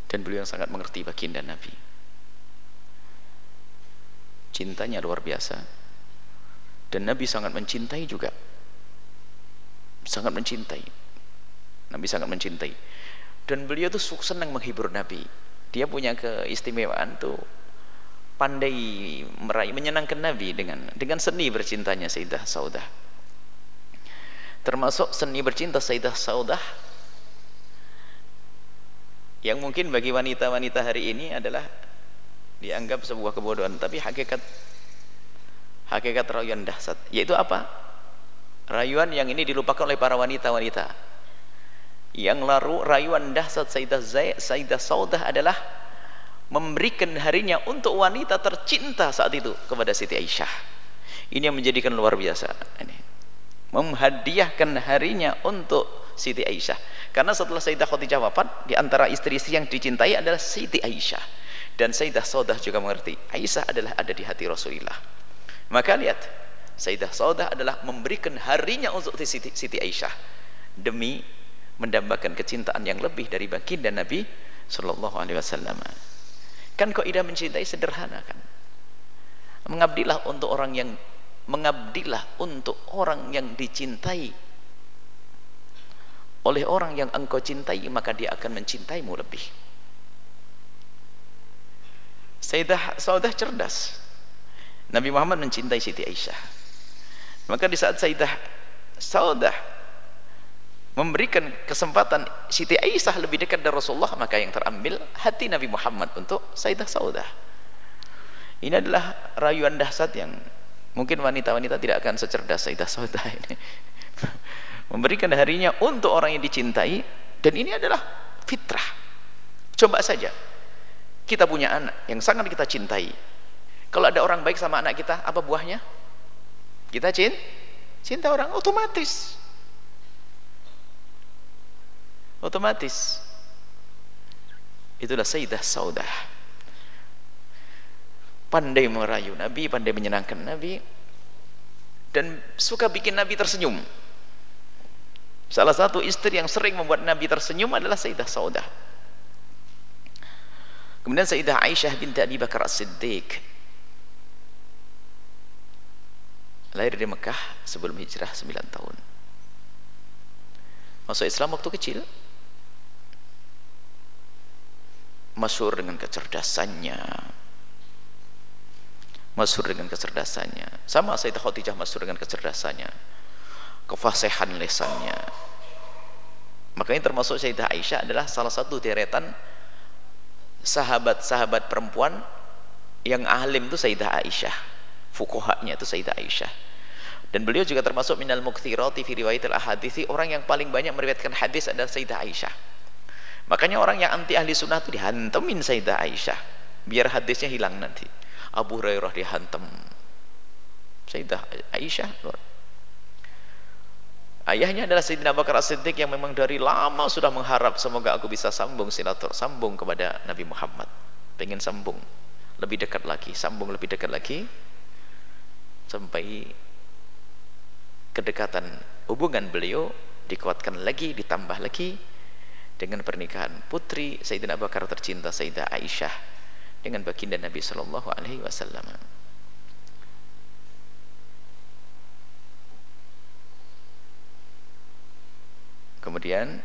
Dan beliau yang sangat mengerti baginda Nabi. Cintanya luar biasa dan Nabi sangat mencintai juga. Sangat mencintai. Nabi sangat mencintai. Dan beliau tuh senang menghibur Nabi. Dia punya keistimewaan tuh pandai meraih menyenangkan Nabi dengan dengan seni bercintanya Sayyidah Saudah. Termasuk seni bercinta Sayyidah Saudah yang mungkin bagi wanita-wanita hari ini adalah dianggap sebuah kebodohan. Tapi hakikat hakikat rayuan dahsyat. Yaitu apa? Rayuan yang ini dilupakan oleh para wanita-wanita. Yang lalu rayuan dahsyat Sayyidah Zaid, Sayyidah Saudah adalah memberikan harinya untuk wanita tercinta saat itu kepada Siti Aisyah. Ini yang menjadikan luar biasa. Ini. Menghadiahkan harinya untuk Siti Aisyah. Karena setelah Sayyidah Khadijah wafat di antara istri-istri yang dicintai adalah Siti Aisyah. Dan Sayyidah Saudah juga mengerti Aisyah adalah ada di hati Rasulullah maka lihat Sayyidah Saudah adalah memberikan harinya untuk Siti, Siti Aisyah demi mendambakan kecintaan yang lebih dari baginda Nabi Sallallahu Alaihi Wasallam. Kan kok ida mencintai sederhana kan? Mengabdilah untuk orang yang mengabdilah untuk orang yang dicintai. Oleh orang yang engkau cintai maka dia akan mencintaimu lebih. Sayyidah Saudah cerdas Nabi Muhammad mencintai Siti Aisyah. Maka di saat Sayyidah Saudah memberikan kesempatan Siti Aisyah lebih dekat dari Rasulullah maka yang terambil hati Nabi Muhammad untuk Sayyidah Saudah. Ini adalah rayuan dahsyat yang mungkin wanita-wanita tidak akan secerdas Sayyidah Saudah ini. Memberikan harinya untuk orang yang dicintai dan ini adalah fitrah. Coba saja kita punya anak yang sangat kita cintai kalau ada orang baik sama anak kita apa buahnya? Kita cinta cinta orang otomatis. Otomatis. Itulah Sayyidah Saudah. Pandai merayu Nabi pandai menyenangkan Nabi dan suka bikin Nabi tersenyum. Salah satu istri yang sering membuat Nabi tersenyum adalah Sayyidah Saudah. Kemudian Sayyidah Aisyah binti Abi Bakar As-Siddiq lahir di Mekah sebelum hijrah 9 tahun. Masuk Islam waktu kecil. Masyhur dengan kecerdasannya. Masyhur dengan kecerdasannya. Sama Sayyidah Khadijah masyhur dengan kecerdasannya. Kefasihan lesannya. Makanya termasuk Sayyidah Aisyah adalah salah satu deretan sahabat-sahabat perempuan yang ahlim itu Sayyidah Aisyah fukuhanya itu Sayyidah Aisyah. Dan beliau juga termasuk minal mukthirati fi riwayat al-ahadithi orang yang paling banyak meriwayatkan hadis adalah Sayyidah Aisyah. Makanya orang yang anti ahli sunnah itu dihantemin Sayyidah Aisyah biar hadisnya hilang nanti. Abu Hurairah dihantam. Sayyidah Aisyah. Ayahnya adalah Sayyidina Bakar As-Siddiq yang memang dari lama sudah mengharap semoga aku bisa sambung silatur sambung kepada Nabi Muhammad. Pengen sambung lebih dekat lagi sambung lebih dekat lagi sampai kedekatan hubungan beliau dikuatkan lagi ditambah lagi dengan pernikahan putri Sayyidina Abu Bakar tercinta Sayyidah Aisyah dengan baginda Nabi Shallallahu Alaihi Wasallam. Kemudian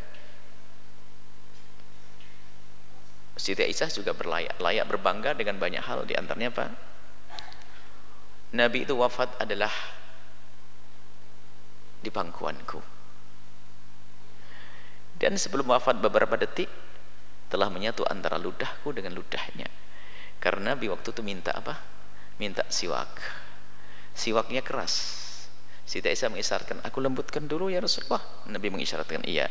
Siti Aisyah juga berlayak layak berbangga dengan banyak hal di antaranya apa? Nabi itu wafat adalah di pangkuanku. Dan sebelum wafat beberapa detik telah menyatu antara ludahku dengan ludahnya. Karena Nabi waktu itu minta apa? minta siwak. Siwaknya keras. Siti Aisyah mengisyaratkan aku lembutkan dulu ya Rasulullah. Nabi mengisyaratkan iya.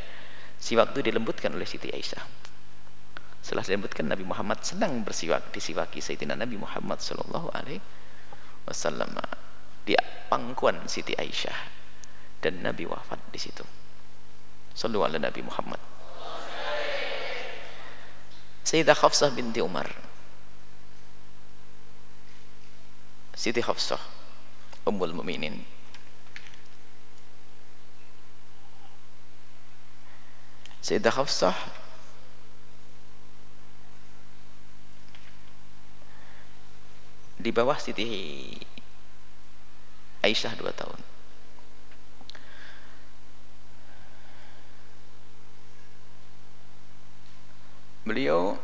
Siwak itu dilembutkan oleh Siti Aisyah setelah dilembutkan Nabi Muhammad senang bersiwak disiwaki Sayyidina Nabi Muhammad Sallallahu Alaihi wasallam di pangkuan Siti Aisyah dan Nabi wafat di situ. Sallu ala Nabi Muhammad. Sayyidah Hafsah binti Umar. Siti Hafsah Ummul Mukminin. Sayyidah Hafsah di bawah Siti Aisyah dua tahun. Beliau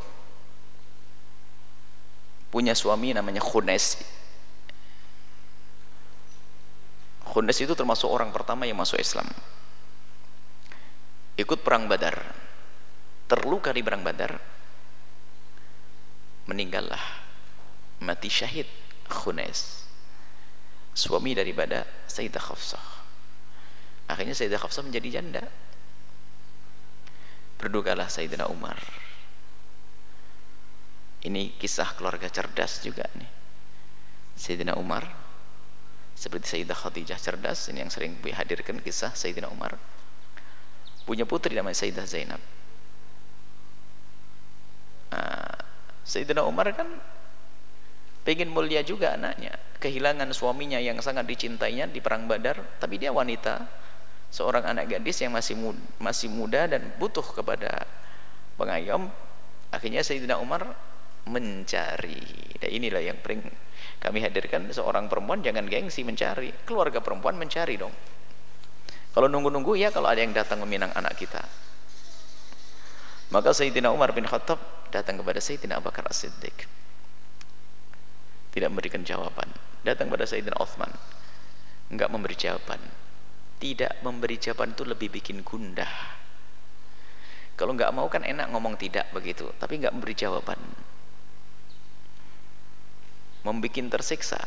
punya suami namanya Khunes Khunes itu termasuk orang pertama yang masuk Islam. Ikut perang badar. Terluka di perang badar meninggallah mati syahid Khunes suami daripada Sayyidah Khafsah akhirnya Sayyidah Khafsah menjadi janda. Berdukalah Sayyidina Umar. Ini kisah keluarga cerdas juga nih. Sayyidina Umar seperti Sayyidah Khadijah cerdas ini yang sering dihadirkan kisah Sayyidina Umar. Punya putri namanya Sayyidah Zainab. Nah, Sayyidina Umar kan pengen mulia juga anaknya. Kehilangan suaminya yang sangat dicintainya di perang badar tapi dia wanita seorang anak gadis yang masih muda, masih muda dan butuh kepada pengayom akhirnya Sayyidina Umar mencari. Dan inilah yang paling kami hadirkan seorang perempuan jangan gengsi mencari. Keluarga perempuan mencari dong. Kalau nunggu-nunggu ya kalau ada yang datang meminang anak kita. Maka Sayyidina Umar bin Khattab datang kepada Sayyidina Abu Bakar As-Siddiq tidak memberikan jawaban. Datang pada Sayyidina Uthman. Enggak memberi jawaban. Tidak memberi jawaban itu lebih bikin gundah. Kalau enggak mau kan enak ngomong tidak begitu tapi enggak memberi jawaban. Membikin tersiksa.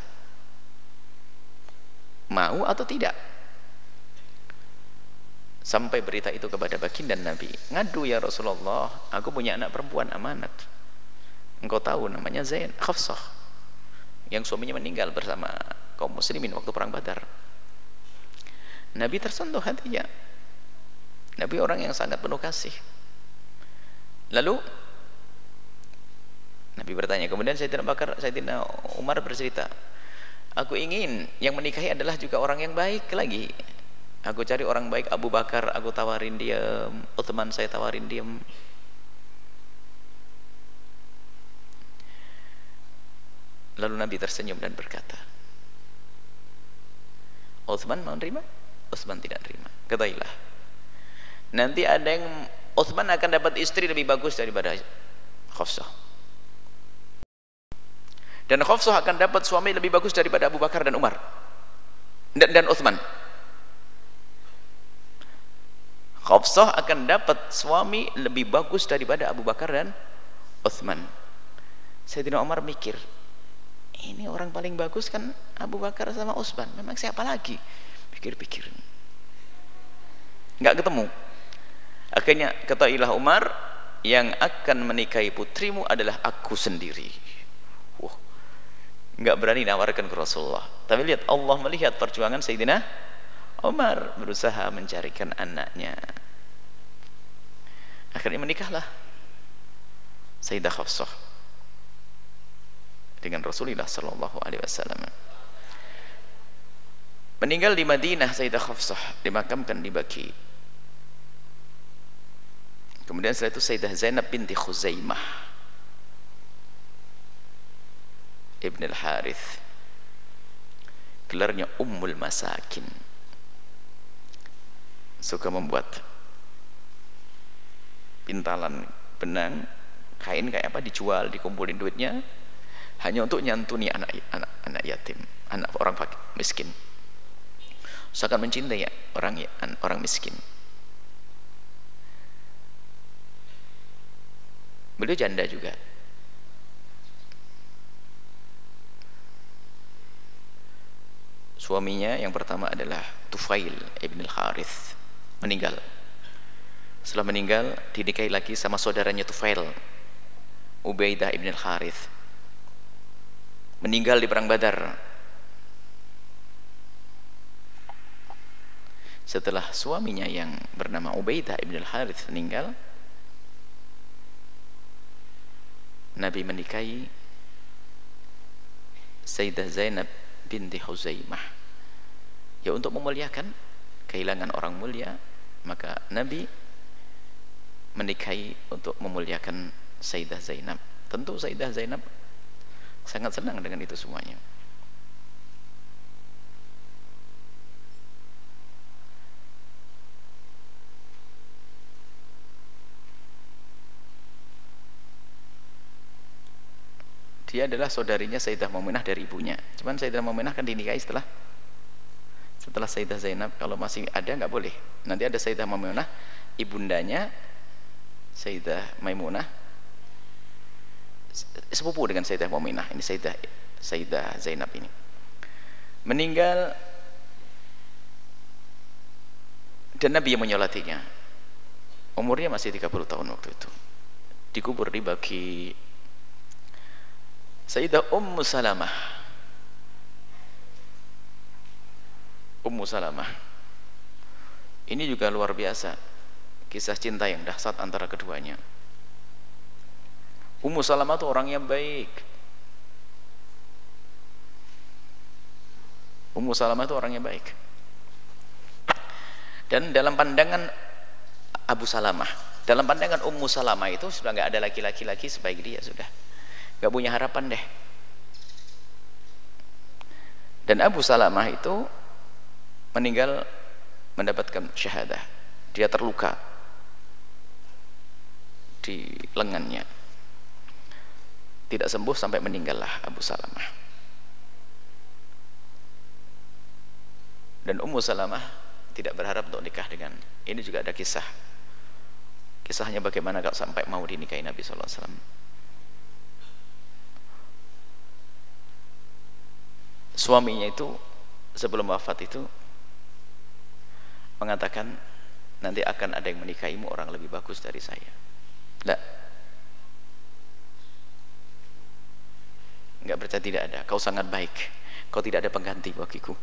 Mau atau tidak? Sampai berita itu kepada baginda Nabi. Ngadu ya Rasulullah aku punya anak perempuan amanat. Engkau tahu namanya Zain Khafsah yang suaminya meninggal bersama kaum muslimin waktu perang badar. Nabi tersentuh hatinya. Nabi orang yang sangat penuh kasih. Lalu Nabi bertanya kemudian tidak bakar tidak Umar bercerita aku ingin yang menikahi adalah juga orang yang baik lagi. Aku cari orang baik Abu Bakar aku tawarin dia Uthman saya tawarin dia Lalu Nabi tersenyum dan berkata, Uthman mau terima? Uthman tidak terima. Katailah. Nanti ada yang Uthman akan dapat istri lebih bagus daripada Khafsah. Dan Khafsah akan dapat suami lebih bagus daripada Abu Bakar dan Umar. Dan, dan Uthman. Khafsah akan dapat suami lebih bagus daripada Abu Bakar dan Uthman. Sayyidina Umar mikir, ini orang paling bagus kan Abu Bakar sama Utsman memang siapa lagi? Pikir-pikir. Nggak ketemu. Akhirnya kata ilah Umar yang akan menikahi putrimu adalah aku sendiri. Wah nggak berani nawarkan ke Rasulullah. Tapi lihat Allah melihat perjuangan Sayyidina Umar berusaha mencarikan anaknya. Akhirnya menikahlah Sayyidah Khafsah dengan Rasulullah sallallahu alaihi wasallam. Meninggal di Madinah Sayyidah Khafsah dimakamkan di Baki. Kemudian setelah itu Sayyidah Zainab binti Khuzaimah Ibn al-Harith gelarnya Ummul Masakin suka membuat pintalan benang kain kayak apa dijual dikumpulin duitnya hanya untuk nyantuni anak anak anak yatim anak orang miskin. Sangat mencintai ya, orang orang miskin. Beliau janda juga. Suaminya yang pertama adalah Tufail ibn al-Harith. Meninggal. Setelah meninggal dinikahi lagi sama saudaranya Tufail Ubaidah ibn al-Harith meninggal di perang Badar. Setelah suaminya yang bernama Ubaidah ibn al-Harith meninggal Nabi menikahi Sayyidah Zainab binti Huzaimah. Ya untuk memuliakan kehilangan orang mulia maka Nabi menikahi untuk memuliakan Sayyidah Zainab. Tentu Sayyidah Zainab sangat senang dengan itu semuanya. Dia adalah saudarinya Sayyidah Muminah dari ibunya. Cuman Sayyidah Muminah kan dinikahi setelah setelah Sayyidah Zainab. Kalau masih ada nggak boleh. Nanti ada Sayyidah Muminah ibundanya Sayyidah Maimunah sepupu dengan Sayyidah Muminah. Ini Sayyidah Sayyidah Zainab ini. Meninggal dan Nabi yang menyolatinya. Umurnya masih 30 tahun waktu itu. Dikubur di bagi Sayyidah Ummu Salamah. Ummu Salamah. Ini juga luar biasa. Kisah cinta yang dahsyat antara keduanya Ummu Salamah itu orang yang baik. Ummu Salamah itu orang yang baik. Dan dalam pandangan Abu Salamah dalam pandangan Ummu Salamah itu sudah nggak ada laki-laki lagi sebaik dia sudah. Gak punya harapan deh. Dan Abu Salamah itu meninggal mendapatkan syahadah dia terluka di lengannya tidak sembuh sampai meninggallah Abu Salamah. Dan Ummu Salamah tidak berharap untuk nikah dengan ini juga ada kisah. Kisahnya bagaimana kalau sampai mau dinikahi Nabi SAW suaminya itu sebelum wafat itu mengatakan nanti akan ada yang menikahimu orang lebih bagus dari saya. Tidak enggak percaya tidak ada. Kau sangat baik. Kau tidak ada pengganti bagiku.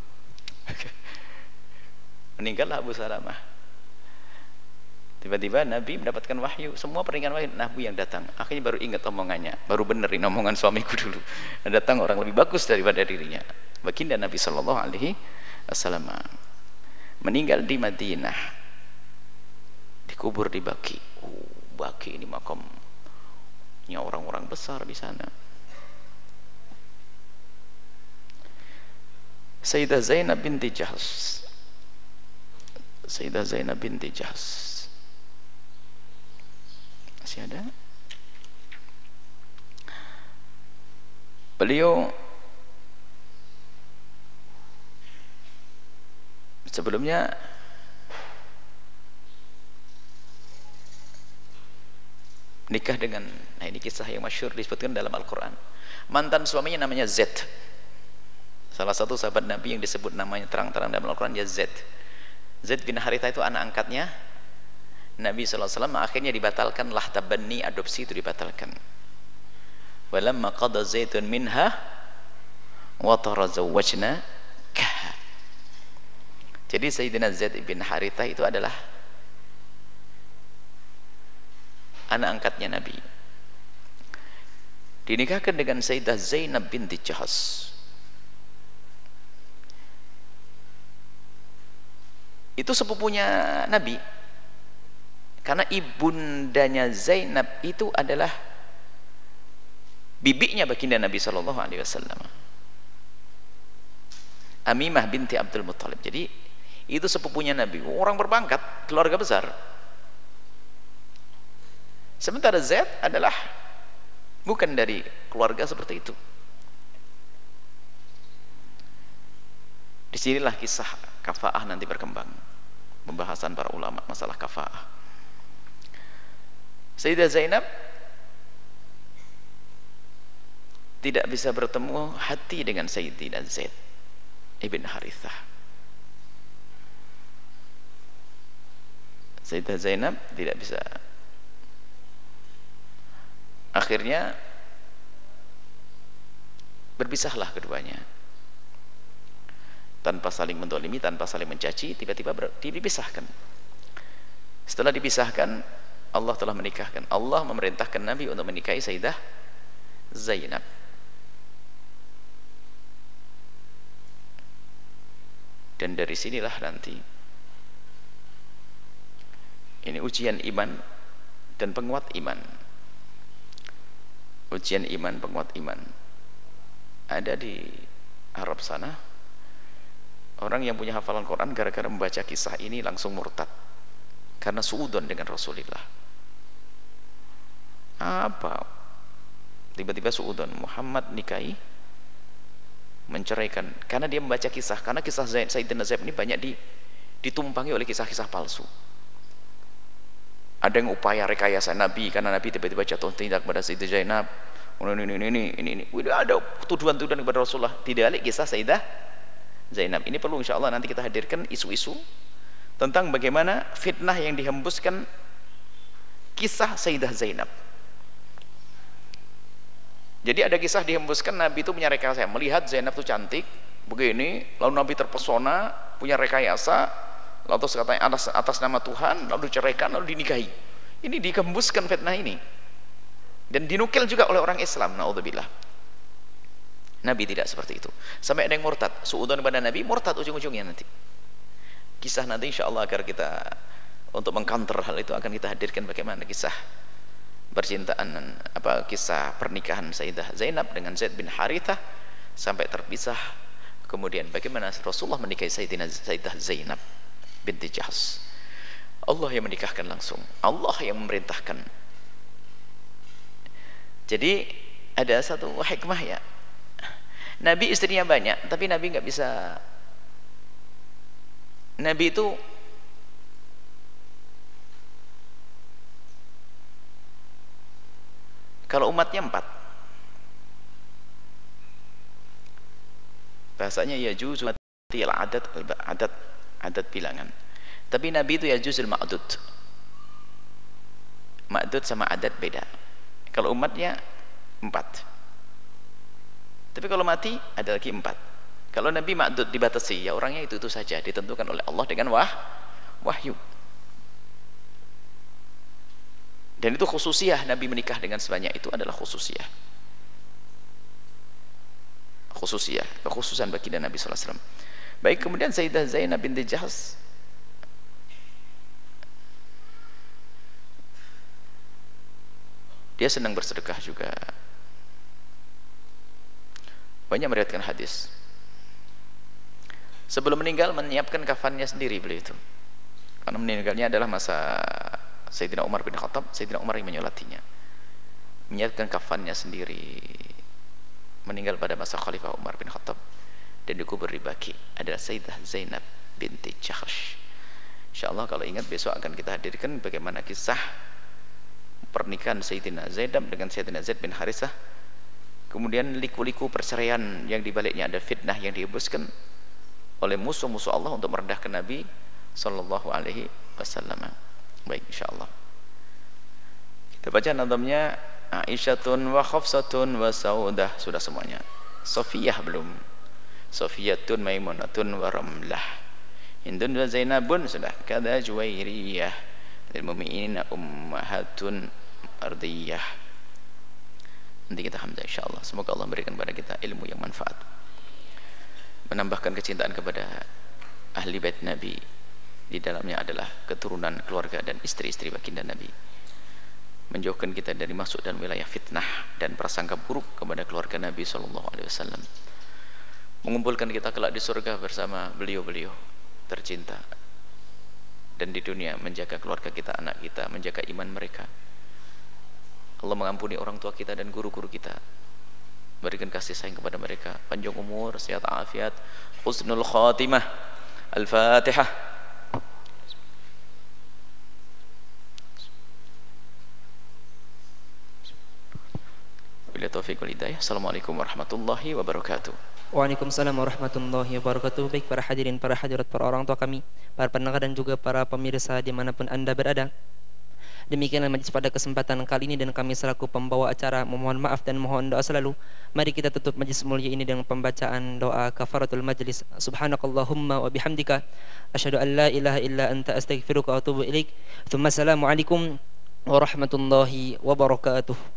Meninggallah Abu Salamah. Tiba-tiba Nabi mendapatkan wahyu. Semua peringatan wahyu. Nabi yang datang. Akhirnya baru ingat omongannya. Baru benerin omongan suamiku dulu. Datang orang lebih bagus daripada dirinya. Baginda Nabi Shallallahu Alaihi Wasallam meninggal di Madinah. Dikubur di Baki. Oh, Baki ini makamnya orang-orang besar di sana Sayyidah Zainab binti Jahas Sayyidah Zainab binti Jahas masih ada? Beliau sebelumnya nikah dengan nah ini kisah yang masyur disebutkan dalam Al-Quran. Mantan suaminya namanya Z salah satu sahabat Nabi yang disebut namanya terang-terang dalam Al-Quran ya Z Z bin Haritha itu anak angkatnya. Nabi SAW akhirnya dibatalkan lah tabani adopsi itu dibatalkan. Walamma qada minha wa tarazawwajna jadi Sayyidina Zaid bin Haritha itu adalah anak angkatnya Nabi. Dinikahkan dengan Sayyidah Zainab binti Jahas itu sepupunya Nabi. Karena ibundanya Zainab itu adalah bibinya baginda Nabi Shallallahu Alaihi Wasallam. Amimah binti Abdul Muttalib jadi itu sepupunya Nabi. Orang berpangkat keluarga besar. Sementara Zaid adalah bukan dari keluarga seperti itu. Di sinilah kisah kafaah nanti berkembang. Pembahasan para ulama masalah kafaah. Sayyidah Zainab tidak bisa bertemu hati dengan Sayyidina Zaid Ibn Harithah. Sayyidah Zainab tidak bisa. Akhirnya berpisahlah keduanya tanpa saling mendolimi tanpa saling mencaci tiba-tiba dipisahkan. Setelah dipisahkan Allah telah menikahkan. Allah memerintahkan Nabi untuk menikahi Sayyidah Zainab. Dan dari sinilah nanti ini ujian iman dan penguat iman. Ujian iman penguat iman ada di Arab sana Orang yang punya hafalan Quran gara-gara membaca kisah ini langsung murtad karena suudon dengan Rasulullah. Apa? Tiba-tiba suudon Muhammad nikahi menceraikan karena dia membaca kisah karena kisah Zaid Sayyidina Zaid ini banyak di, ditumpangi oleh kisah-kisah palsu. Ada yang upaya rekayasa Nabi karena Nabi tiba-tiba jatuh tindak pada Sayyidina Zainab. Ini ini ini ini ini. Udah ada tuduhan-tuduhan kepada Rasulullah. Tidak ada kisah Sayyidah Zainab. Ini perlu insya Allah nanti kita hadirkan isu-isu tentang bagaimana fitnah yang dihembuskan kisah Sayyidah Zainab. Jadi ada kisah dihembuskan Nabi itu punya rekayasa. Melihat Zainab itu cantik begini lalu Nabi terpesona punya rekayasa lalu terus katanya atas, atas nama Tuhan lalu diceraikan lalu dinikahi. Ini dihembuskan fitnah ini. Dan dinukil juga oleh orang Islam naudzubillah Nabi tidak seperti itu. Sampai ada yang murtad, suudon kepada Nabi, murtad ujung-ujungnya nanti. Kisah nanti insya Allah agar kita untuk mengcounter hal itu akan kita hadirkan bagaimana kisah percintaan apa kisah pernikahan Sayyidah Zainab dengan Zaid bin Harithah sampai terpisah. Kemudian bagaimana Rasulullah menikahi Sayyidina Sayyidah Zainab binti Jahs Allah yang menikahkan langsung. Allah yang memerintahkan. Jadi ada satu hikmah ya Nabi istrinya banyak, tapi Nabi nggak bisa. Nabi itu kalau umatnya empat, bahasanya ya juz adat adat adat bilangan. Tapi Nabi itu ya juzul ma'dud. Ma'dud sama adat beda. Kalau umatnya empat tapi kalau mati ada lagi empat. Kalau Nabi makdud dibatasi ya orangnya itu itu saja ditentukan oleh Allah dengan wah wahyu. Dan itu khususiah Nabi menikah dengan sebanyak itu adalah khususiah. Khususiah kekhususan baginda Nabi SAW baik kemudian Sayyidah Zainab binti Jahas dia senang bersedekah juga banyak meriwayatkan hadis. Sebelum meninggal menyiapkan kafannya sendiri beliau itu. Karena meninggalnya adalah masa Sayyidina Umar bin Khattab. Sayyidina Umar yang menyolatinya menyiapkan kafannya sendiri. Meninggal pada masa Khalifah Umar bin Khattab. Dan dikubur di Baki. Adalah Sayyidah Zainab binti Jahsh InsyaAllah kalau ingat besok akan kita hadirkan bagaimana kisah pernikahan Sayyidina Zainab dengan Sayyidina Zaid bin Harisah kemudian liku-liku perceraian yang dibaliknya ada fitnah yang dihembuskan oleh musuh-musuh Allah untuk merendahkan Nabi sallallahu alaihi wasallam. Baik insyaallah. Kita baca nazamnya Aisyatun wa Khafsatun wa Saudah sudah semuanya. Sofiyah belum. Sofiyatun Maimunatun wa Ramlah. Hindun wa Zainabun sudah. Kada Juwairiyah. Lil mu'minina ummahatun ardiyah nanti kita hamzah insyaallah. Semoga Allah memberikan kepada kita ilmu yang manfaat. Menambahkan kecintaan kepada ahli bait Nabi. Di dalamnya adalah keturunan keluarga dan istri-istri baginda Nabi. Menjauhkan kita dari masuk dan wilayah fitnah dan prasangka buruk kepada keluarga Nabi sallallahu alaihi wasallam. Mengumpulkan kita kelak di surga bersama beliau-beliau tercinta. Dan di dunia menjaga keluarga kita anak kita menjaga iman mereka Allah mengampuni orang tua kita dan guru-guru kita. Berikan kasih sayang kepada mereka. Panjang umur sehat afiat. Husnul khatimah. Al-fatihah. Bila taufiq wal hidayah. Assalamualaikum warahmatullahi wabarakatuh. Waalaikumsalam warahmatullahi wabarakatuh. Baik para hadirin, para hadirat, para orang tua kami Para pendengar dan juga para pemirsa di mana pun anda berada Demikianlah majlis pada kesempatan kali ini dan kami selaku pembawa acara memohon maaf dan mohon doa selalu. Mari kita tutup majlis mulia ini dengan pembacaan doa kafaratul majlis. Subhanakallahumma wa bihamdika asyhadu an la ilaha illa anta astaghfiruka wa atubu ilaik. Tsumma assalamu alaikum warahmatullahi wabarakatuh.